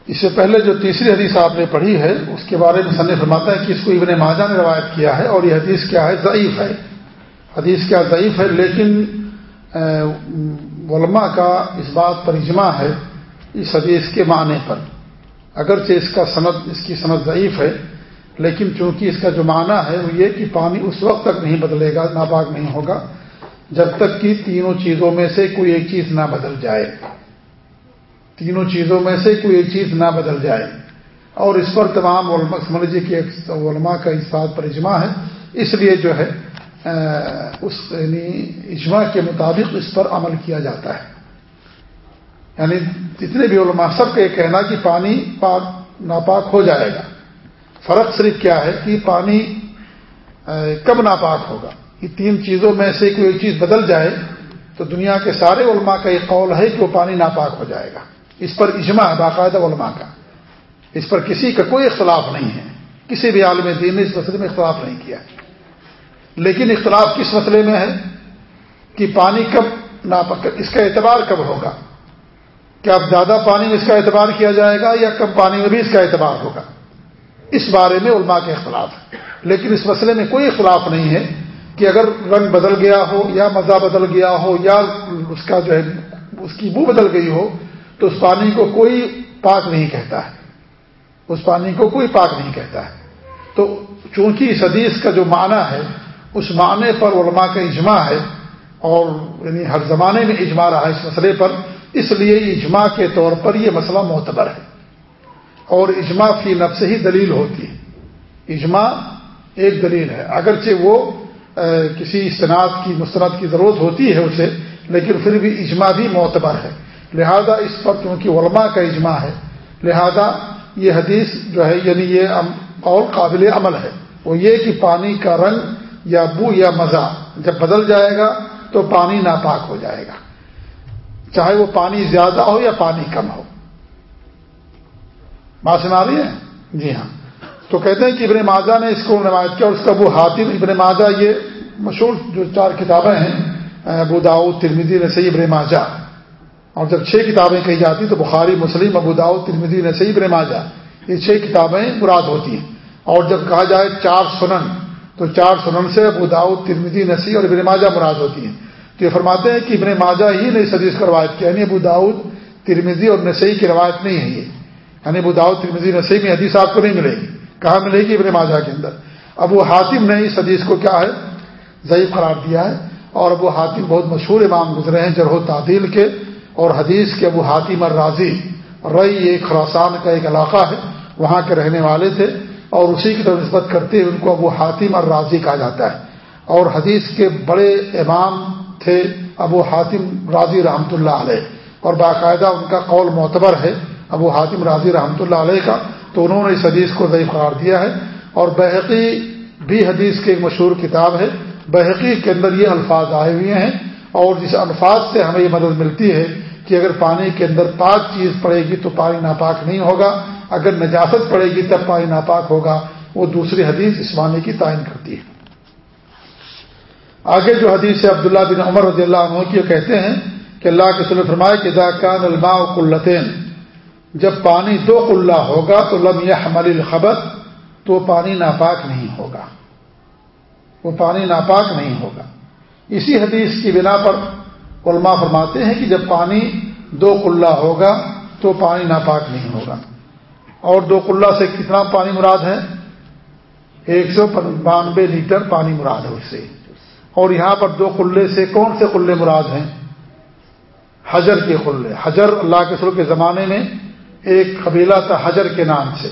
اس سے پہلے جو تیسری حدیث آپ نے پڑھی ہے، اس کے بارے میں سن فرماتا ہے کہ اس کو ابن ماجہ نے روایت کیا ہے اور یہ حدیث کیا ہے، ضعیف ہے۔ حدیث کیا ضعیف ہے، لیکن علماء کا اس بات پر اجماع ہے اس حدیث کے معنی پر۔ اگرچہ اس کا سند، اس کی صنعت ضعیف ہے، لیکن چونکہ اس کا جو معنی ہے وہ یہ کہ پانی اس وقت تک نہیں بدلے گا، ناپاک نہیں ہوگا، جب تک کہ تینوں چیزوں میں سے کوئی ایک چیز نہ بدل جائے۔ تینوں چیزوں میں سے کوئی ایک چیز نہ بدل جائے۔ اور اس پر تمام علماء، سمجھ لیجیے کہ علماء کا اس بات پر اجماع ہے، اس لیے جو ہے اس یعنی اجماع کے مطابق اس پر عمل کیا جاتا ہے۔ یعنی جتنے بھی علماء، سب کا یہ کہنا کہ پانی پاک، ناپاک ہو جائے گا۔ فرق صرف کیا ہے کہ پانی کب ناپاک ہوگا؟ یہ تین چیزوں میں سے کوئی چیز بدل جائے تو دنیا کے سارے علماء کا یہ قول ہے کہ وہ پانی ناپاک ہو جائے گا۔ اس پر اجماع ہے، باقاعدہ علماء کا۔ اس پر کسی کا کوئی اختلاف نہیں ہے۔ کسی بھی عالم دین نے اس مسئلے میں اختلاف نہیں کیا۔ لیکن اختلاف کس مسئلے میں ہے کہ پانی کب ناپک اس کا اعتبار کب ہوگا؟ کیا اب زیادہ پانی میں اس کا اعتبار کیا جائے گا یا کم پانی میں بھی اس کا اعتبار ہوگا؟ اس بارے میں علماء کے اختلاف ہے لیکن اس مسئلے میں کوئی اختلاف نہیں ہے کہ اگر رنگ بدل گیا ہو یا مزہ بدل گیا ہو یا اس کا جو ہے اس کی بو بدل گئی ہو، تو اس پانی کو کوئی پاک نہیں کہتا ہے۔ اس پانی کو کوئی پاک نہیں کہتا ہے۔ تو چونکہ اس حدیث کا جو معنی ہے اس معنی پر علماء کا اجماع ہے اور یعنی ہر زمانے میں اجماع رہا ہے اس مسئلے پر، اس لیے اجماع کے طور پر یہ مسئلہ معتبر ہے۔ اور اجماع فی نفس ہی دلیل ہوتی ہے۔ اجماع ایک دلیل ہے۔ اگرچہ وہ کسی استناد کی، مستند کی ضرورت ہوتی ہے اسے، لیکن پھر بھی اجماع بھی معتبر ہے۔ لہذا اس پر کیونکہ علماء کا اجماع ہے، لہذا یہ حدیث جو ہے یعنی یہ اور قابل عمل ہے۔ وہ یہ کہ پانی کا رنگ یا بو یا مزہ، جب بدل جائے گا تو پانی ناپاک ہو جائے گا۔ چاہے وہ پانی زیادہ ہو یا پانی کم ہو۔ بات سنا رہی ہے جی ہاں۔ تو کہتے ہیں کہ ابن ماجہ نے اس کو روایت کیا اور اس کا ابو حاطم ابن ماجہ، یہ مشہور جو چار کتابیں ہیں، ابو داؤد ترمیدی نسی ابن ماجہ۔ اور جب چھ کتابیں کہی جاتی تو بخاری، مسلم، ابو داؤد ترمیدی نسی ابن ماجہ، یہ چھ کتابیں مراد ہوتی ہیں۔ اور جب کہا جائے چار سنن تو چار سنن سے ابو داؤد ترمیدی نسی اور ابن ماجہ مراد ہوتی ہیں۔ تو یہ فرماتے ہیں کہ ابن ماجہ ہی نے اس حدیث کا روایت کیا یعنی ابو داؤد ترمیزی اور نسئی کی روایت نہیں ہے یہ۔ یعنی ابو داؤد ترمیزی نسی میں حدیث آپ کو نہیں ملے گی۔ کہاں ملے گی ابن ماجہ کے اندر؟ ابو حاتم نے اس حدیث کو کیا ہے؟ ضعیف قرار دیا ہے۔ اور ابو حاتم بہت مشہور امام گزرے ہیں جرح تعدیل کے۔ اور حدیث کے ابو حاتم الرازی، رئی ایک خراسان کا ایک علاقہ ہے، وہاں کے رہنے والے تھے۔ اور اسی کی طرف نسبت کرتے ہوئے ان کو ابو حاتم الرازی کہا جاتا ہے۔ اور حدیث کے بڑے امام تھے ابو حاتم راضی رحمۃ اللہ علیہ۔ اور باقاعدہ ان کا قول معتبر ہے ابو حاتم راضی رحمۃ اللہ علیہ کا، تو انہوں نے اس حدیث کو ضعیف قرار دیا ہے۔ اور بحقی بھی حدیث کی ایک مشہور کتاب ہے۔ بحقی کے اندر یہ الفاظ آئے ہوئے ہیں۔ اور جس الفاظ سے ہمیں یہ مدد ملتی ہے کہ اگر پانی کے اندر پاک چیز پڑے گی تو پانی ناپاک نہیں ہوگا۔ اگر نجاست پڑے گی تب پانی ناپاک ہوگا۔ وہ دوسری حدیث اس معنی کی تعین کرتی ہے۔ آگے جو حدیث ہے عبداللہ بن عمر رضی اللہ عنہ کی کہتے ہیں کہ اللہ کے سلم فرمائے کہ کان الماء قلتین، جب پانی دو قلہ ہوگا تو لم یہ حمل الخبر تو پانی ناپاک نہیں ہوگا۔ وہ پانی ناپاک نہیں ہوگا۔ اسی حدیث کی بنا پر علماء فرماتے ہیں کہ جب پانی دو قلہ ہوگا تو پانی ناپاک نہیں ہوگا۔ اور دو قلہ سے کتنا پانی مراد ہے؟ ایک سو بانوے لیٹر پانی مراد ہے اس سے۔ اور یہاں پر دو قلے سے کون سے قلے مراد ہیں؟ حجر کے قلے حجر اللہ کے سر کے زمانے میں ایک قبیلہ تھا حجر کے نام سے۔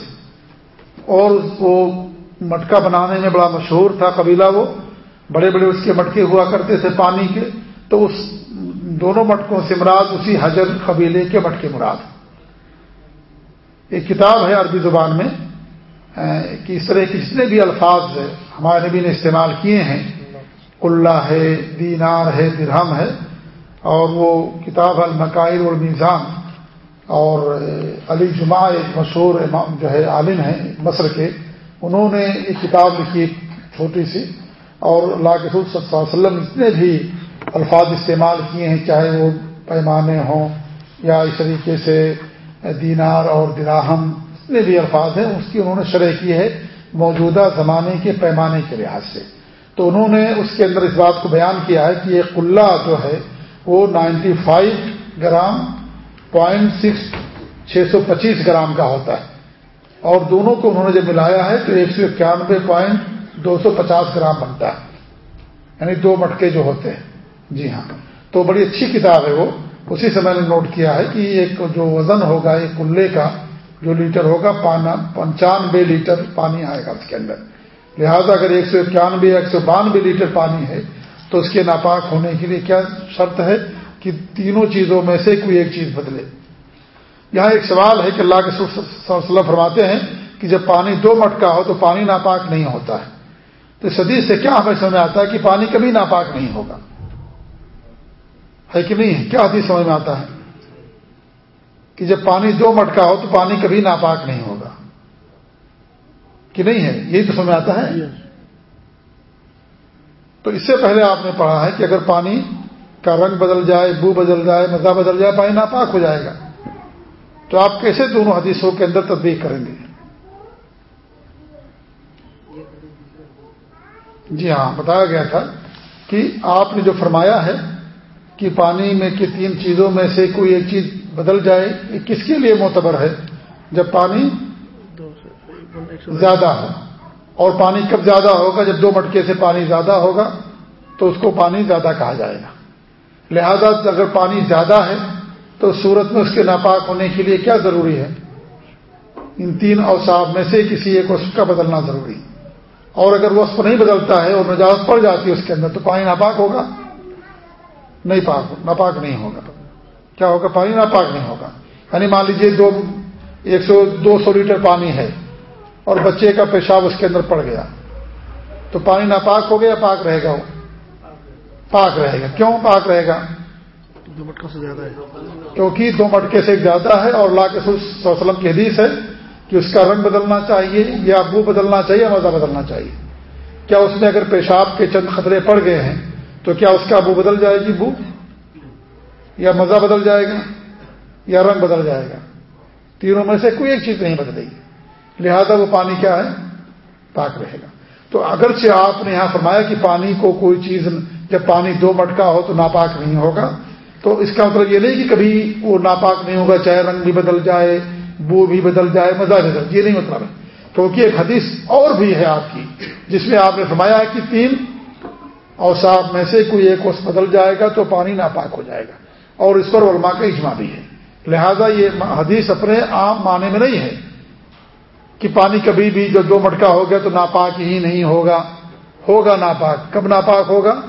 اور وہ مٹکا بنانے میں بڑا مشہور تھا قبیلہ وہ۔ بڑے بڑے اس کے مٹکے ہوا کرتے تھے پانی کے۔ تو اس دونوں مٹکوں سے مراد اسی حجر قبیلے کے مٹکے مراد۔ ایک کتاب ہے عربی زبان میں کہ اس طرح کے جتنے بھی الفاظ ہمارے نبی نے استعمال کیے ہیں اللہ ہے، دینار ہے، درہم ہے، اور وہ کتاب المکائر المیزان اور علی جمعہ ایک مشہور امام جو ہے، عالم ہیں، مصر کے، انہوں نے ایک کتاب لکھی چھوٹی سی، اور اللہ کے صلی اللہ علیہ وسلم جتنے بھی الفاظ استعمال کیے ہیں، چاہے وہ پیمانے ہوں یا اس طریقے سے دینار اور دراہم جتنے بھی الفاظ ہیں، اس کی انہوں نے شرح کی ہے موجودہ زمانے کے پیمانے کے لحاظ سے۔ تو انہوں نے اس کے اندر اس بات کو بیان کیا ہے کہ یہ قلہ جو ہے، وہ ninety five gram, point six, چھ سو پچیس گرام کا ہوتا ہے۔ اور دونوں کو انہوں نے جب ملایا ہے، تو ایک سو اکیانوے پوائنٹ دو سو پچاس گرام بنتا ہے۔ یعنی دو مٹکے جو ہوتے ہیں۔ جی ہاں۔ تو بڑی اچھی کتاب ہے وہ۔ اسی سے میں نے نوٹ کیا ہے کہ ایک جو وزن ہوگا، ایک کلے کا جو لیٹر ہوگا پنچانوے لیٹر پانی آئے گا اس کے اندر۔ لہذا اگر ایک سو اکیانوے، ایک سو بانوے لیٹر پانی ہے، تو اس کے ناپاک ہونے کے لیے کیا شرط ہے کہ تینوں چیزوں میں سے کوئی ایک چیز بدلے۔ یہاں ایک سوال ہے کہ اللہ کے وسلم فرماتے ہیں کہ جب پانی دو مٹکا ہو تو پانی ناپاک نہیں ہوتا ہے۔ تو صدی سے کیا ہمیں سمجھ میں آتا ہے کہ پانی کبھی ناپاک نہیں ہوگا؟ ہے کہ نہیں ہے؟ کیا حدیث سمجھ میں آتا ہے؟ کہ جب پانی دو مٹکا ہو تو پانی کبھی ناپاک نہیں ہوگا۔ کہ نہیں ہے؟ یہی تو سمجھ میں آتا ہے۔ تو اس سے پہلے آپ نے پڑھا ہے کہ اگر پانی کا رنگ بدل جائے، بو بدل جائے، مزہ بدل جائے، پانی ناپاک ہو جائے گا۔ تو آپ کیسے دونوں حدیثوں کے اندر تدبیق کریں گے؟ جی ہاں بتایا گیا تھا کہ آپ نے جو فرمایا ہے کہ پانی میں کی تین چیزوں میں سے کوئی ایک چیز بدل جائے، یہ کس کے لیے معتبر ہے؟ جب پانی زیادہ ہو، اور پانی کب زیادہ ہوگا؟ جب دو مٹکے سے پانی زیادہ ہوگا، تو اس کو پانی زیادہ کہا جائے گا۔ لہذا اگر پانی زیادہ ہے، تو صورت میں اس کے ناپاک ہونے کے لیے کیا ضروری ہے؟ ان تین اوساف میں سے کسی ایک اس کا بدلنا ضروری۔ اور اگر وصف نہیں بدلتا ہے اور نجاست پڑ جاتی ہے اس کے اندر، تو پانی ناپاک ہوگا۔ نہیں پاک ناپاک نہیں ہوگا۔ کیا ہوگا؟ پانی ناپاک نہیں ہوگا۔ یعنی مان لیجیے دو ایک سو دو سو لیٹر پانی ہے اور بچے کا پیشاب اس کے اندر پڑ گیا۔ تو پانی ناپاک ہو گیا پاک رہے گا وہ؟ پاک رہے گا۔ کیوں پاک رہے گا؟ دو مٹکوں سے زیادہ ہے۔ کیونکہ دو مٹکے سے زیادہ ہے اور اللہ کے وسلم کی حدیث ہے کہ اس کا رنگ بدلنا چاہیے یا ابو بدلنا چاہیے یا مزہ بدلنا چاہیے۔ کیا اس میں اگر پیشاب کے چند خطرے پڑ گئے ہیں تو کیا اس کا ابو بدل جائے گی بو؟ یا مزہ بدل جائے گا یا رنگ بدل جائے گا؟ تینوں میں سے کوئی ایک چیز نہیں بدلے گی۔ لہذا وہ پانی کیا ہے؟ پاک رہے گا۔ تو اگرچہ آپ نے یہاں فرمایا کہ پانی کو کوئی چیز جب پانی دو مٹکا ہو تو ناپاک نہیں ہوگا، تو اس کا مطلب یہ نہیں کہ کبھی وہ ناپاک نہیں ہوگا، چاہے رنگ بھی بدل جائے، بو بھی بدل جائے، مزہ بدل یہ نہیں مطلب ہے۔ کیونکہ ایک حدیث اور بھی ہے آپ کی، جس میں آپ نے فرمایا کہ تین اوساف میں سے کوئی ایک وس بدل جائے گا تو پانی ناپاک ہو جائے گا۔ اور اس پر علماء کا اجماع بھی ہے۔ لہذا یہ حدیث اپنے عام معنی میں نہیں ہے کہ پانی کبھی بھی جو دو مٹکا ہو گیا تو ناپاک ہی نہیں ہوگا۔ ہوگا ناپاک۔ کب ناپاک ہوگا؟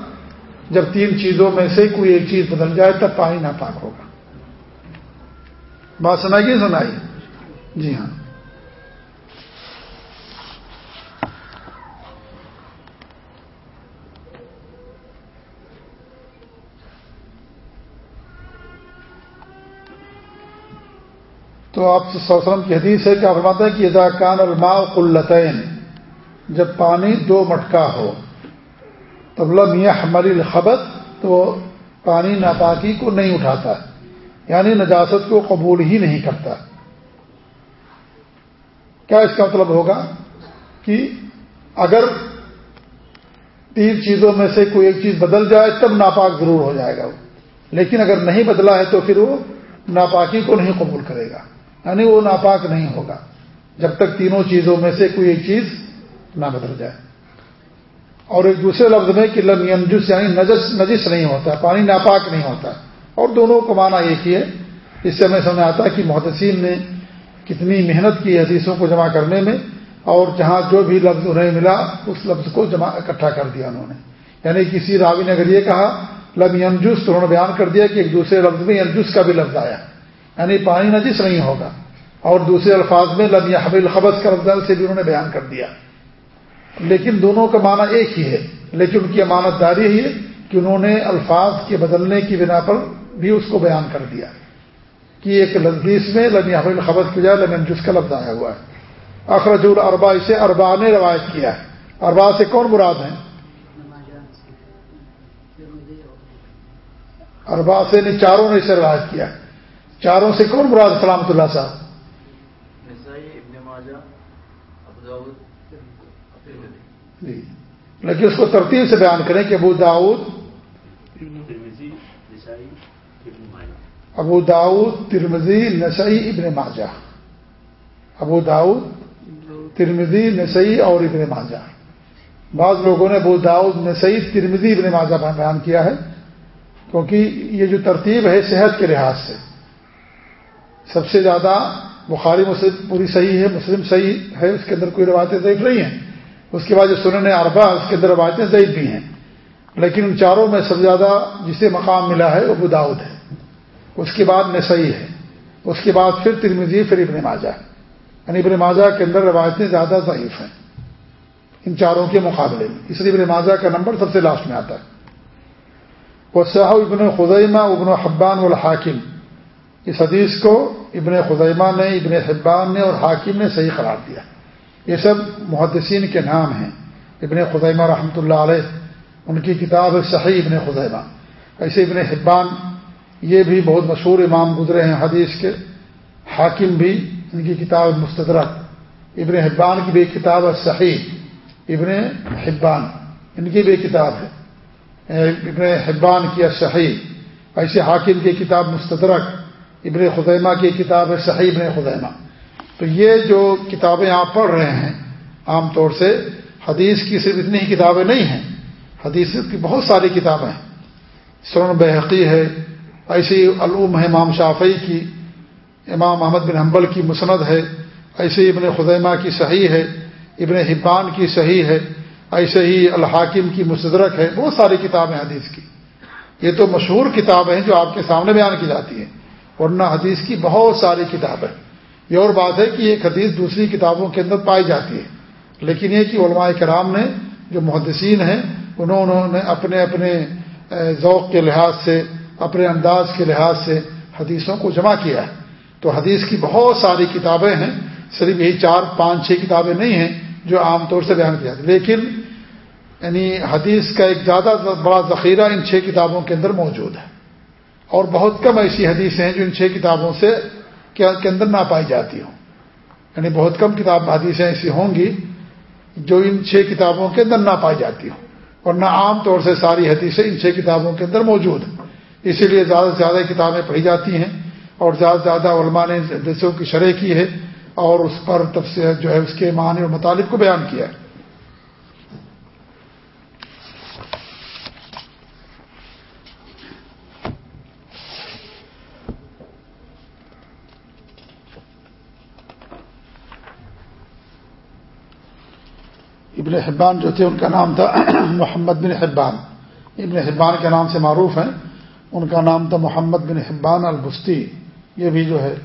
جب تین چیزوں میں سے کوئی ایک چیز بدل جائے تب پانی ناپاک ہوگا۔ بات سنائی سنائی جی ہاں۔ تو آپ وسلم کی حدیث ہے کیا فرماتا ہے کہ اذا کان الماء قلتین، جب پانی دو مٹکا ہو، تب لم يحمل الخبت تو پانی ناپاکی کو نہیں اٹھاتا یعنی نجاست کو قبول ہی نہیں کرتا۔ کیا اس کا مطلب ہوگا؟ کہ اگر تین چیزوں میں سے کوئی ایک چیز بدل جائے، تب ناپاک ضرور ہو جائے گا وہ۔ لیکن اگر نہیں بدلا ہے، تو پھر وہ ناپاکی کو نہیں قبول کرے گا۔ یعنی وہ ناپاک نہیں ہوگا۔ جب تک تینوں چیزوں میں سے کوئی ایک چیز نہ بدل جائے۔ اور ایک دوسرے لفظ میں کہ لم ینجس یعنی نجس نجس نہیں ہوتا، پانی ناپاک نہیں ہوتا۔ اور دونوں کو مانا ایک ہی ہے۔ اس سے ہمیں سمجھ آتا ہے کہ محدثین نے کتنی محنت کی حدیثوں کو جمع کرنے میں، اور جہاں جو بھی لفظ انہیں ملا، اس لفظ کو جمع اکٹھا کر دیا انہوں نے۔ یعنی کسی راوی نے اگر یہ کہا، لم ینجس، تو انہوں نے بیان کر دیا کہ ایک دوسرے لفظ میں ینجس کا بھی لفظ آیا۔ یعنی پانی نجس نہیں ہوگا۔ اور دوسرے الفاظ میں لم یا حبل خبر کرد سے بھی انہوں نے بیان کر دیا۔ لیکن دونوں کا معنی ایک ہی ہے۔ لیکن ان کی امانت داری ہے کہ انہوں نے الفاظ کے بدلنے کی بنا پر بھی اس کو بیان کر دیا۔ کہ ایک لذیذ میں لم حبل خبر کی جائے لمن جس کا لفظ آیا ہوا ہے۔ اخرج الربا اسے اربا نے روایت کیا ہے۔ اربا سے کون مراد ہیں؟ اربا سے نے چاروں نے اسے روایت کیا ہے۔ چاروں سے کون مراد سلامت اللہ صاحب؟ جی۔ لیکن اس کو ترتیب سے بیان کریں کہ ابو داود ابو داود ترمزی نسائی ابن ماجہ۔ ابو داود ترمزی نسائی اور ابن ماجہ۔ بعض لوگوں نے ابو داود نسائی ترمزی ابن ماجہ بیان کیا ہے کیونکہ یہ جو ترتیب ہے صحت کے لحاظ سے۔ سب سے زیادہ بخاری، مسلم پوری صحیح ہے، مسلم صحیح ہے، اس کے اندر کوئی روایتیں ضعیف نہیں ہیں۔ اس کے بعد جو سنن اربا اس کے اندر روایتیں ضعیف بھی ہیں۔ لیکن ان چاروں میں سب سے زیادہ جسے مقام ملا ہے، وہ بداؤد ہے۔ اس کے بعد نسائی ہے۔ اس کے بعد پھر ترمیزی پھر ابن ماجہ۔ یعنی ابن ماجہ کے اندر روایتیں زیادہ ضعیف ہیں۔ ان چاروں کے مقابلے میں۔ اس لیے ابن ماجہ کا نمبر سب سے لاسٹ میں آتا ہے۔ وہ سیاح ابن خزیمہ، ابن حبان الحاکم اس حدیث کو ابن خزیمہ نے، ابن حبان نے اور حاکم نے صحیح قرار دیا۔ یہ سب محدثین کے نام ہیں۔ ابن خزیمہ رحمۃ اللہ علیہ، ان کی کتاب صحیح ابن خزیمہ۔ ایسے ابن حبان، یہ بھی بہت مشہور امام گزرے ہیں حدیث کے۔ حاکم بھی ان کی کتاب مستدرک۔ ابن حبان کی بھی کتاب صحیح۔ ابن حبان، ان کی بھی کتاب ہے۔ ابن حبان کی صحیح۔ ایسے حاکم کی کتاب مستدرک۔ ابن خزیمہ کی کتاب ہے، صحیح ابن خزیمہ۔ تو یہ جو کتابیں آپ پڑھ رہے ہیں، عام طور سے حدیث کی صرف اتنی ہی کتابیں نہیں ہیں، حدیث کی بہت ساری کتابیں ہیں۔ سرن بحقی ہے، ایسی علوم ہے امام شافعی کی، امام محمد بن حنبل کی مسند ہے، ایسی ابن خزیمہ کی صحیح ہے، ابن حبان کی صحیح ہے، ایسے ہی الحاکم کی مصدرک ہے، بہت ساری کتابیں حدیث کی۔ یہ تو مشہور کتابیں ہیں جو آپ کے سامنے بیان کی جاتی ہیں۔ ورنہ حدیث کی بہت ساری کتابیں یہ اور بات ہے کہ ایک حدیث دوسری کتابوں کے اندر پائی جاتی ہے۔ لیکن یہ کہ علماء کرام نے جو محدثین ہیں، انہوں نے اپنے اپنے ذوق کے لحاظ سے، اپنے انداز کے لحاظ سے حدیثوں کو جمع کیا ہے۔ تو حدیث کی بہت ساری کتابیں ہیں۔ صرف یہی چار، پانچ، چھ کتابیں نہیں ہیں جو عام طور سے بیان کیا لیکن یعنی حدیث کا ایک زیادہ بڑا ذخیرہ ان چھ کتابوں کے اندر موجود ہے۔ اور بہت کم ایسی حدیثیں ہیں جو ان چھ کتابوں سے کے اندر نہ پائی جاتی ہوں۔ یعنی بہت کم کتاب حدیثیں ایسی ہوں گی جو ان چھ کتابوں کے اندر نہ پائی جاتی ہوں۔ اور نہ عام طور سے ساری حدیثیں ان چھ کتابوں کے اندر موجود ہیں۔ اسی لیے زیادہ سے زیادہ کتابیں پڑھی جاتی ہیں اور زیادہ سے زیادہ علماء نے حدیثوں کی شرح کی ہے اور اس پر تفصیل جو ہے اس کے معنی اور مطالب کو بیان کیا ہے۔ ابن حبان جو تھے، ان کا نام تھا محمد بن حبان۔ ابن حبان کے نام سے معروف ہیں۔ ان کا نام تھا محمد بن حبان البستی۔ یہ بھی جو ہے،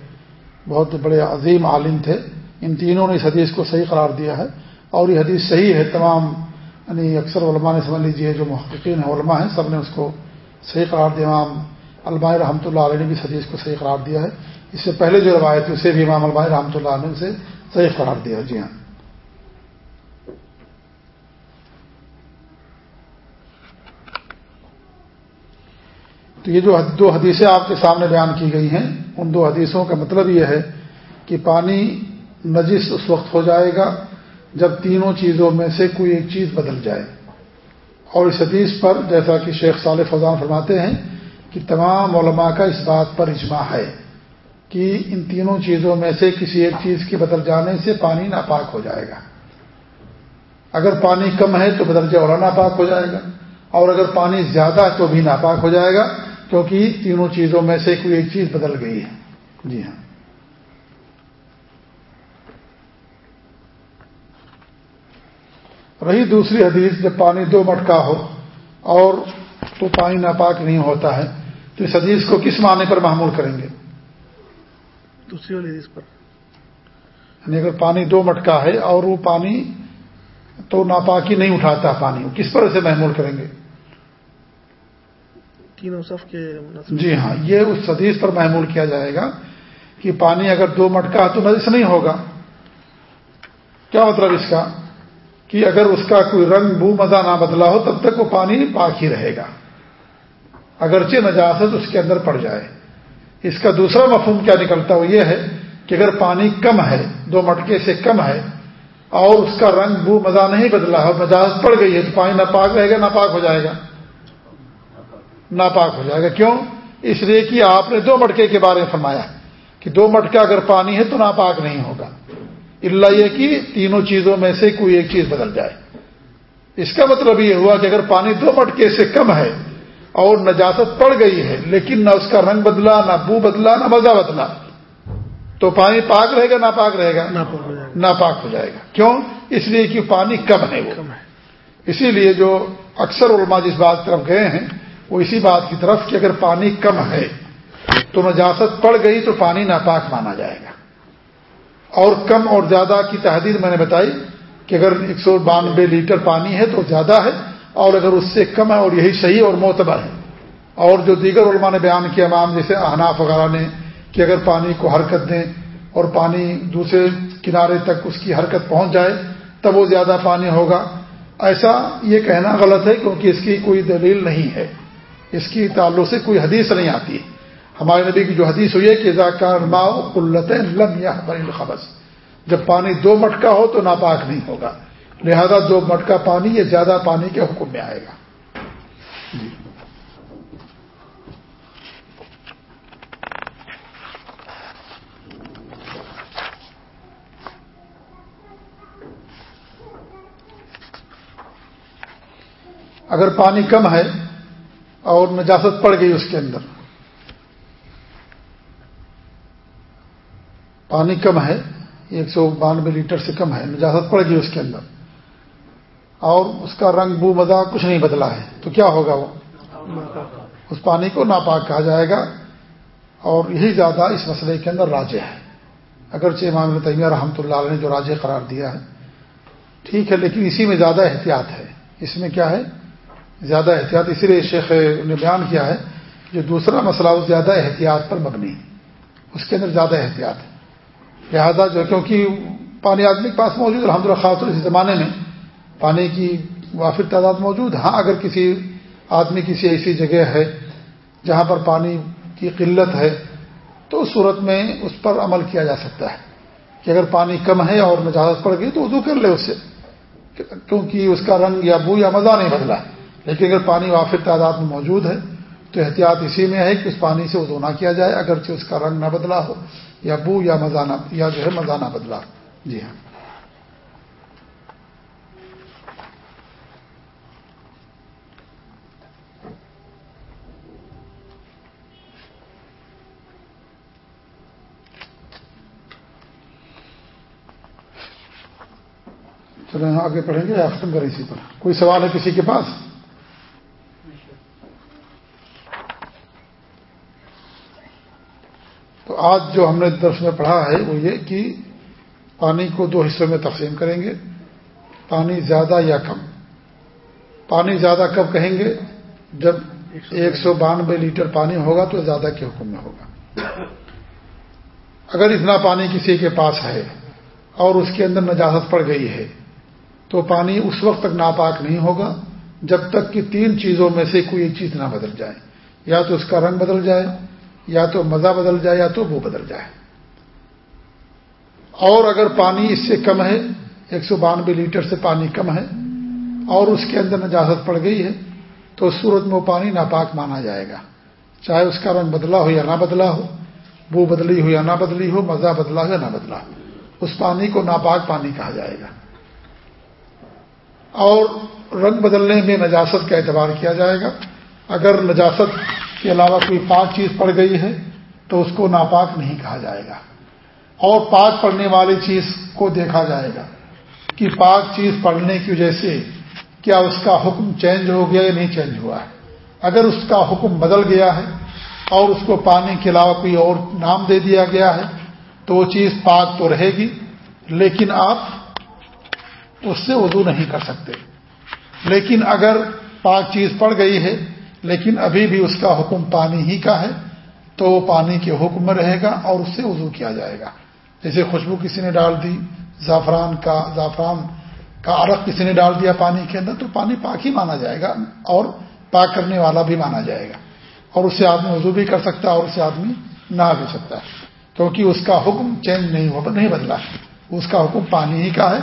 بہت بڑے عظیم عالم تھے۔ ان تینوں نے اس حدیث کو صحیح قرار دیا ہے۔ اور یہ حدیث صحیح ہے، تمام یعنی اکثر علماء نے سمجھ لیجیے جو محققین ہیں، علماء ہیں، سب نے اس کو صحیح قرار دیا۔ امام علماء رحمۃ اللہ علیہ نے بھی اس حدیث کو صحیح قرار دیا ہے۔ اس سے پہلے جو روایت ہے، اسے بھی امام علماء رحمۃ اللہ علیہ نے اسے صحیح قرار دیا جی ہاں۔ تو یہ جو دو حدیثیں آپ کے سامنے بیان کی گئی ہیں، ان دو حدیثوں کا مطلب یہ ہے کہ پانی نجس اس وقت ہو جائے گا جب تینوں چیزوں میں سے کوئی ایک چیز بدل جائے۔ اور اس حدیث پر جیسا کہ شیخ صالح فضان فرماتے ہیں کہ تمام علماء کا اس بات پر اجماع ہے کہ ان تینوں چیزوں میں سے کسی ایک چیز کے بدل جانے سے پانی ناپاک ہو جائے گا۔ اگر پانی کم ہے تو بدل جائے اور ناپاک ہو جائے گا، اور اگر پانی زیادہ ہے تو بھی ناپاک ہو جائے گا۔ کیونکہ تینوں چیزوں میں سے کوئی ایک چیز بدل گئی ہے۔ جی ہاں۔ رہی دوسری حدیث جب پانی دو مٹکا ہو اور تو پانی ناپاک نہیں ہوتا ہے تو اس حدیث کو کس معنی پر معمول کریں گے؟ دوسری والی حدیث پر۔ یعنی اگر پانی دو مٹکا ہے اور وہ پانی تو ناپاکی نہیں اٹھاتا پانی کس پر اسے محمول کریں گے؟ تینوں صف کے جی ہاں یہ اس حدیث پر محمول کیا جائے گا کہ پانی اگر دو مٹکا تو نجس نہیں ہوگا۔ کیا مطلب اس کا؟ کہ اگر اس کا کوئی رنگ بو مزہ نہ بدلا ہو، تب تک وہ پانی پاک ہی رہے گا۔ اگرچہ نجاست اس کے اندر پڑ جائے۔ اس کا دوسرا مفہوم کیا نکلتا وہ یہ ہے کہ اگر پانی کم ہے، دو مٹکے سے کم ہے، اور اس کا رنگ بو مزہ نہیں بدلا ہو، نجاست پڑ گئی ہے، تو پانی نہ پاک رہے گا، نہ پاک ہو جائے گا۔ ناپاک ہو جائے گا۔ کیوں؟ اس لیے کہ آپ نے دو مٹکے کے بارے میں فرمایا کہ دو مٹکا اگر پانی ہے تو ناپاک نہیں ہوگا۔ اللہ یہ کہ تینوں چیزوں میں سے کوئی ایک چیز بدل جائے۔ اس کا مطلب یہ ہوا کہ اگر پانی دو مٹکے سے کم ہے اور نجاست پڑ گئی ہے لیکن نہ اس کا رنگ بدلا نہ بو بدلا نہ مزہ بدلا تو پانی پاک رہے گا ناپاک رہے گا؟ ناپاک ہو جائے گا۔ کیوں؟ اس لیے کہ پانی کم ہے وہ۔ اسی لیے جو اکثر علماء جس بات طرف گئے ہیں وہ اسی بات کی طرف کہ اگر پانی کم ہے تو نجاست پڑ گئی تو پانی ناپاک مانا جائے گا۔ اور کم اور زیادہ کی تحدید میں نے بتائی کہ اگر ایک سو بانوے لیٹر پانی ہے تو زیادہ ہے اور اگر اس سے کم ہے اور یہی صحیح اور معتبر ہے۔ اور جو دیگر علماء نے بیان کیا، امام جیسے احناف وغیرہ نے کہ اگر پانی کو حرکت دیں اور پانی دوسرے کنارے تک اس کی حرکت پہنچ جائے، تب وہ زیادہ پانی ہوگا۔ ایسا یہ کہنا غلط ہے کیونکہ اس کی کوئی دلیل نہیں ہے۔ اس کی تعلق سے کوئی حدیث نہیں آتی۔ ہمارے نبی کی جو حدیث ہوئی ہے کہ ماؤ قلت لم یا خبص جب پانی دو مٹکا ہو تو ناپاک نہیں ہوگا۔ لہذا دو مٹکا پانی یہ زیادہ پانی کے حکم میں آئے گا۔ جی۔ اگر پانی کم ہے اور نجاست پڑ گئی اس کے اندر۔ پانی کم ہے، ایک سو بانوے لیٹر سے کم ہے نجازت پڑ گئی اس کے اندر۔ اور اس کا رنگ بو مزہ کچھ نہیں بدلا ہے۔ تو کیا ہوگا وہ؟ اس پانی کو ناپاک کہا جائے گا۔ اور یہی زیادہ اس مسئلے کے اندر راجے ہے۔ اگرچہ امام تیمیہ رحمۃ اللہ علیہ نے جو راجے قرار دیا ہے، ٹھیک ہے، لیکن اسی میں زیادہ احتیاط ہے۔ اس میں کیا ہے؟ زیادہ احتیاط، اسی لیے شیخ نے بیان کیا ہے جو دوسرا مسئلہ اس زیادہ احتیاط پر مبنی اس کے اندر زیادہ احتیاط ہے۔ لہذا جو کیونکہ پانی آدمی کے پاس موجود الحمد للہ خاص طور اس زمانے میں پانی کی وافر تعداد موجود ہاں اگر کسی آدمی کسی ایسی جگہ ہے جہاں پر پانی کی قلت ہے، تو اس صورت میں اس پر عمل کیا جا سکتا ہے۔ کہ اگر پانی کم ہے اور نجازت پڑ گئی، تو اردو کر لے اس سے، کیونکہ اس کا رنگ یا بو یا مزہ نہیں بدلا۔ لیکن اگر پانی وافر تعداد میں موجود ہے، تو احتیاط اسی میں ہے کہ اس پانی سے وضو نہ کیا جائے، اگرچہ اس کا رنگ نہ بدلا ہو، یا بو یا مزہ نہ یا جو ہے مزہ نہ بدلا۔ جی ہاں۔ چلیں ہاں، آگے پڑھیں گے یا ختم کریں اسی پر۔ کوئی سوال ہے کسی کے پاس تو آج جو ہم نے درس میں پڑھا ہے وہ یہ کہ پانی کو دو حصوں میں تقسیم کریں گے، پانی زیادہ یا کم؟ پانی زیادہ کب کہیں گے؟ جب ایک سو بانوے لیٹر پانی ہوگا تو زیادہ کے حکم میں ہوگا۔ اگر اتنا پانی کسی کے پاس ہے اور اس کے اندر نجازت پڑ گئی ہے، تو پانی اس وقت تک ناپاک نہیں ہوگا جب تک کہ تین چیزوں میں سے کوئی چیز نہ بدل جائے۔ یا تو اس کا رنگ بدل جائے یا تو مزہ بدل جائے یا تو وہ بدل جائے۔ اور اگر پانی اس سے کم ہے، ایک سو بانوے لیٹر سے پانی کم ہے، اور اس کے اندر نجازت پڑ گئی ہے، تو اس صورت میں وہ پانی ناپاک مانا جائے گا۔ چاہے اس کا رنگ بدلا ہو یا نہ بدلا ہو، وہ بدلی ہو یا نہ بدلی ہو، مزہ بدلا ہو یا نہ بدلا ہو، اس پانی کو ناپاک پانی کہا جائے گا۔ اور رنگ بدلنے میں نجاست کا اعتبار کیا جائے گا۔ اگر نجاست کے علاوہ کوئی پاک چیز پڑ گئی ہے تو اس کو ناپاک نہیں کہا جائے گا۔ اور پاک پڑنے والی چیز کو دیکھا جائے گا کہ پاک چیز پڑنے کی وجہ سے کیا اس کا حکم چینج ہو گیا یا نہیں چینج ہوا ہے۔ اگر اس کا حکم بدل گیا ہے اور اس کو پانی کے علاوہ کوئی اور نام دے دیا گیا ہے تو وہ چیز پاک تو رہے گی، لیکن آپ اس سے وضو نہیں کر سکتے۔ لیکن اگر پاک چیز پڑ گئی ہے لیکن ابھی بھی اس کا حکم پانی ہی کا ہے، تو وہ پانی کے حکم میں رہے گا اور اس سے وضو کیا جائے گا۔ جیسے خوشبو کسی نے ڈال دی، زعفران کا زعفران کا عرق کسی نے ڈال دیا پانی کے اندر، تو پانی پاک ہی مانا جائے گا اور پاک کرنے والا بھی مانا جائے گا۔ اور اس سے آدمی وضو بھی کر سکتا ہے اور اس سے آدمی نہ بھی سکتا ہے۔ کیونکہ اس کا حکم چینج نہیں ہوا نہیں بدلا۔ اس کا حکم پانی ہی کا ہے۔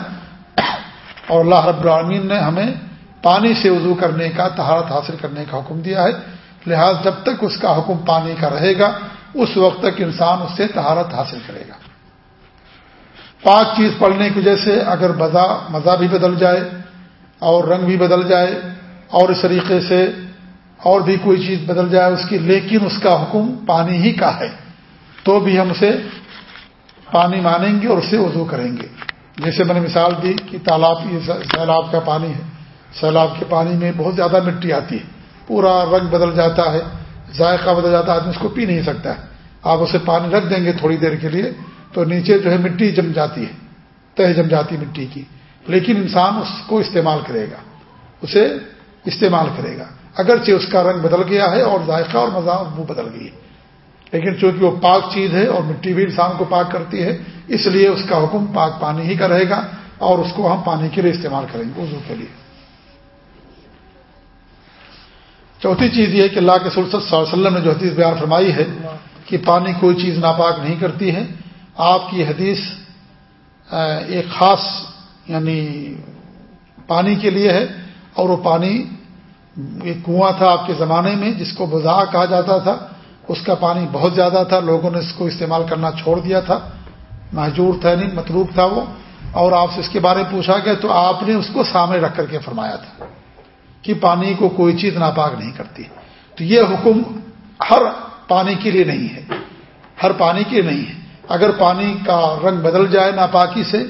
اور اللہ رب العالمین نے ہمیں پانی سے وضو کرنے کا تہارت حاصل کرنے کا حکم دیا ہے۔ لہذا جب تک اس کا حکم پانی کا رہے گا، اس وقت تک انسان اس سے تہارت حاصل کرے گا۔ پانچ چیز پڑھنے کی وجہ سے اگر مزہ مزہ بھی بدل جائے اور رنگ بھی بدل جائے اور اس طریقے سے اور بھی کوئی چیز بدل جائے اس کی، لیکن اس کا حکم پانی ہی کا ہے، تو بھی ہم اسے پانی مانیں گے اور اسے وضو کریں گے۔ جیسے میں نے مثال دی کہ تالاب، یہ سیلاب کا پانی ہے۔ سیلاب کے پانی میں بہت زیادہ مٹی آتی ہے۔ پورا رنگ بدل جاتا ہے، ذائقہ بدل جاتا ہے، آدمی اس کو پی نہیں سکتا ہے۔ آپ اسے پانی رکھ دیں گے تھوڑی دیر کے لیے تو نیچے جو ہے مٹی جم جاتی ہے، تہ جم جاتی مٹی کی۔ لیکن انسان اس کو استعمال کرے گا، اسے استعمال کرے گا۔ اگرچہ اس کا رنگ بدل گیا ہے اور ذائقہ اور مزہ وہ بدل گئی ہے۔ لیکن چونکہ وہ پاک چیز ہے اور مٹی بھی انسان کو پاک کرتی ہے، اس لیے اس کا حکم پاک پانی ہی کا رہے گا اور اس کو ہم پانی کے لیے استعمال کریں گے۔ وضو کے لیے۔ چوتھی چیز یہ کہ اللہ کے صلی اللہ علیہ وسلم نے جو حدیث بیان فرمائی ہے کہ پانی کوئی چیز ناپاک نہیں کرتی ہے، آپ کی حدیث ایک خاص یعنی پانی کے لیے ہے اور وہ پانی ایک کنواں تھا آپ کے زمانے میں جس کو بزا کہا جاتا تھا، اس کا پانی بہت زیادہ تھا، لوگوں نے اس کو استعمال کرنا چھوڑ دیا تھا محجور تھا نہیں، مطلوب تھا وہ، اور آپ سے اس کے بارے میں پوچھا گیا تو آپ نے اس کو سامنے رکھ کر کے فرمایا تھا۔ کہ پانی کو کوئی چیز ناپاک نہیں کرتی۔ تو یہ حکم ہر پانی کے لیے نہیں ہے۔ ہر پانی کے لیے نہیں ہے۔ اگر پانی کا رنگ بدل جائے ناپاکی سے،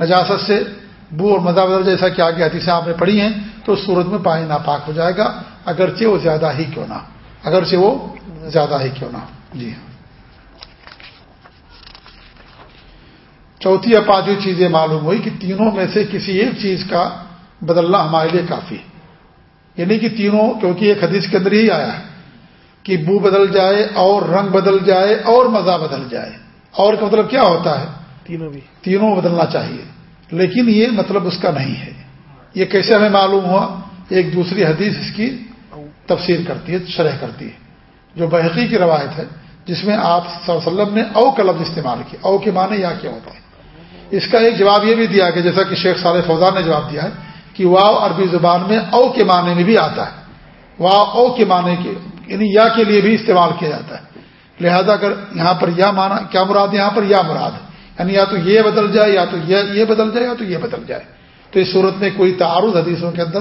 نجاست سے، بو اور مزہ بدل جیسا کہ آگے حدیثیں آپ نے پڑھی ہیں، تو صورت میں پانی ناپاک ہو جائے گا۔ اگرچہ وہ زیادہ ہی کیوں نہ، اگرچہ وہ زیادہ ہی کیوں نہ۔ جی ہاں۔ چوتھی یا پانچویں چیزیں معلوم ہوئی کہ تینوں میں سے کسی ایک چیز کا بدلنا ہمارے لیے کافی ہے۔ یعنی کہ تینوں کیونکہ ایک حدیث کے اندر ہی آیا ہے کہ بو بدل جائے اور رنگ بدل جائے اور مزہ بدل جائے۔ اور کا مطلب کیا ہوتا ہے؟ تینوں بھی۔ تینوں بدلنا چاہیے۔ لیکن یہ مطلب اس کا نہیں ہے۔ یہ کیسے ہمیں معلوم ہوا؟ ایک دوسری حدیث اس کی تفسیر کرتی ہے شرح کرتی ہے۔ جو بحقی کی روایت ہے جس میں آپ صلی اللہ علیہ وسلم نے او کا لفظ استعمال کیا۔ او کے معنی یا کیا ہوتا ہے؟ اس کا ایک جواب یہ بھی دیا کہ جیسا کہ شیخ صالح فوزان نے جواب دیا ہے کہ واؤ عربی زبان میں او کے معنی میں بھی آتا ہے۔ واؤ او کے معنی کے یعنی یا کے لیے بھی استعمال کیا جاتا ہے۔ لہذا اگر یہاں پر یا مانا کیا مراد یہاں پر؟ یا مراد۔ یعنی یا تو یہ بدل جائے یا تو یہ بدل جائے یا تو یہ بدل جائے۔ تو اس صورت میں کوئی تعارض حدیثوں کے اندر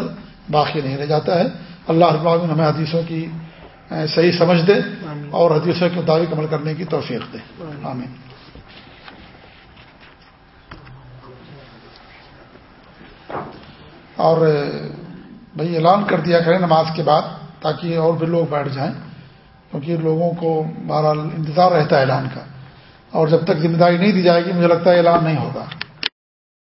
باقی نہیں رہ جاتا ہے۔ اللہ رب العالمین ہمیں حدیثوں کی صحیح سمجھ دے اور حدیثوں کے مطابق عمل کرنے کی توفیق دے۔ آمین۔ اور بھائی اعلان کر دیا کریں نماز کے بعد تاکہ اور بھی لوگ بیٹھ جائیں، کیونکہ لوگوں کو بہرحال انتظار رہتا ہے اعلان کا۔ اور جب تک ذمہ داری نہیں دی جائے گی، مجھے لگتا ہے اعلان نہیں ہوگا۔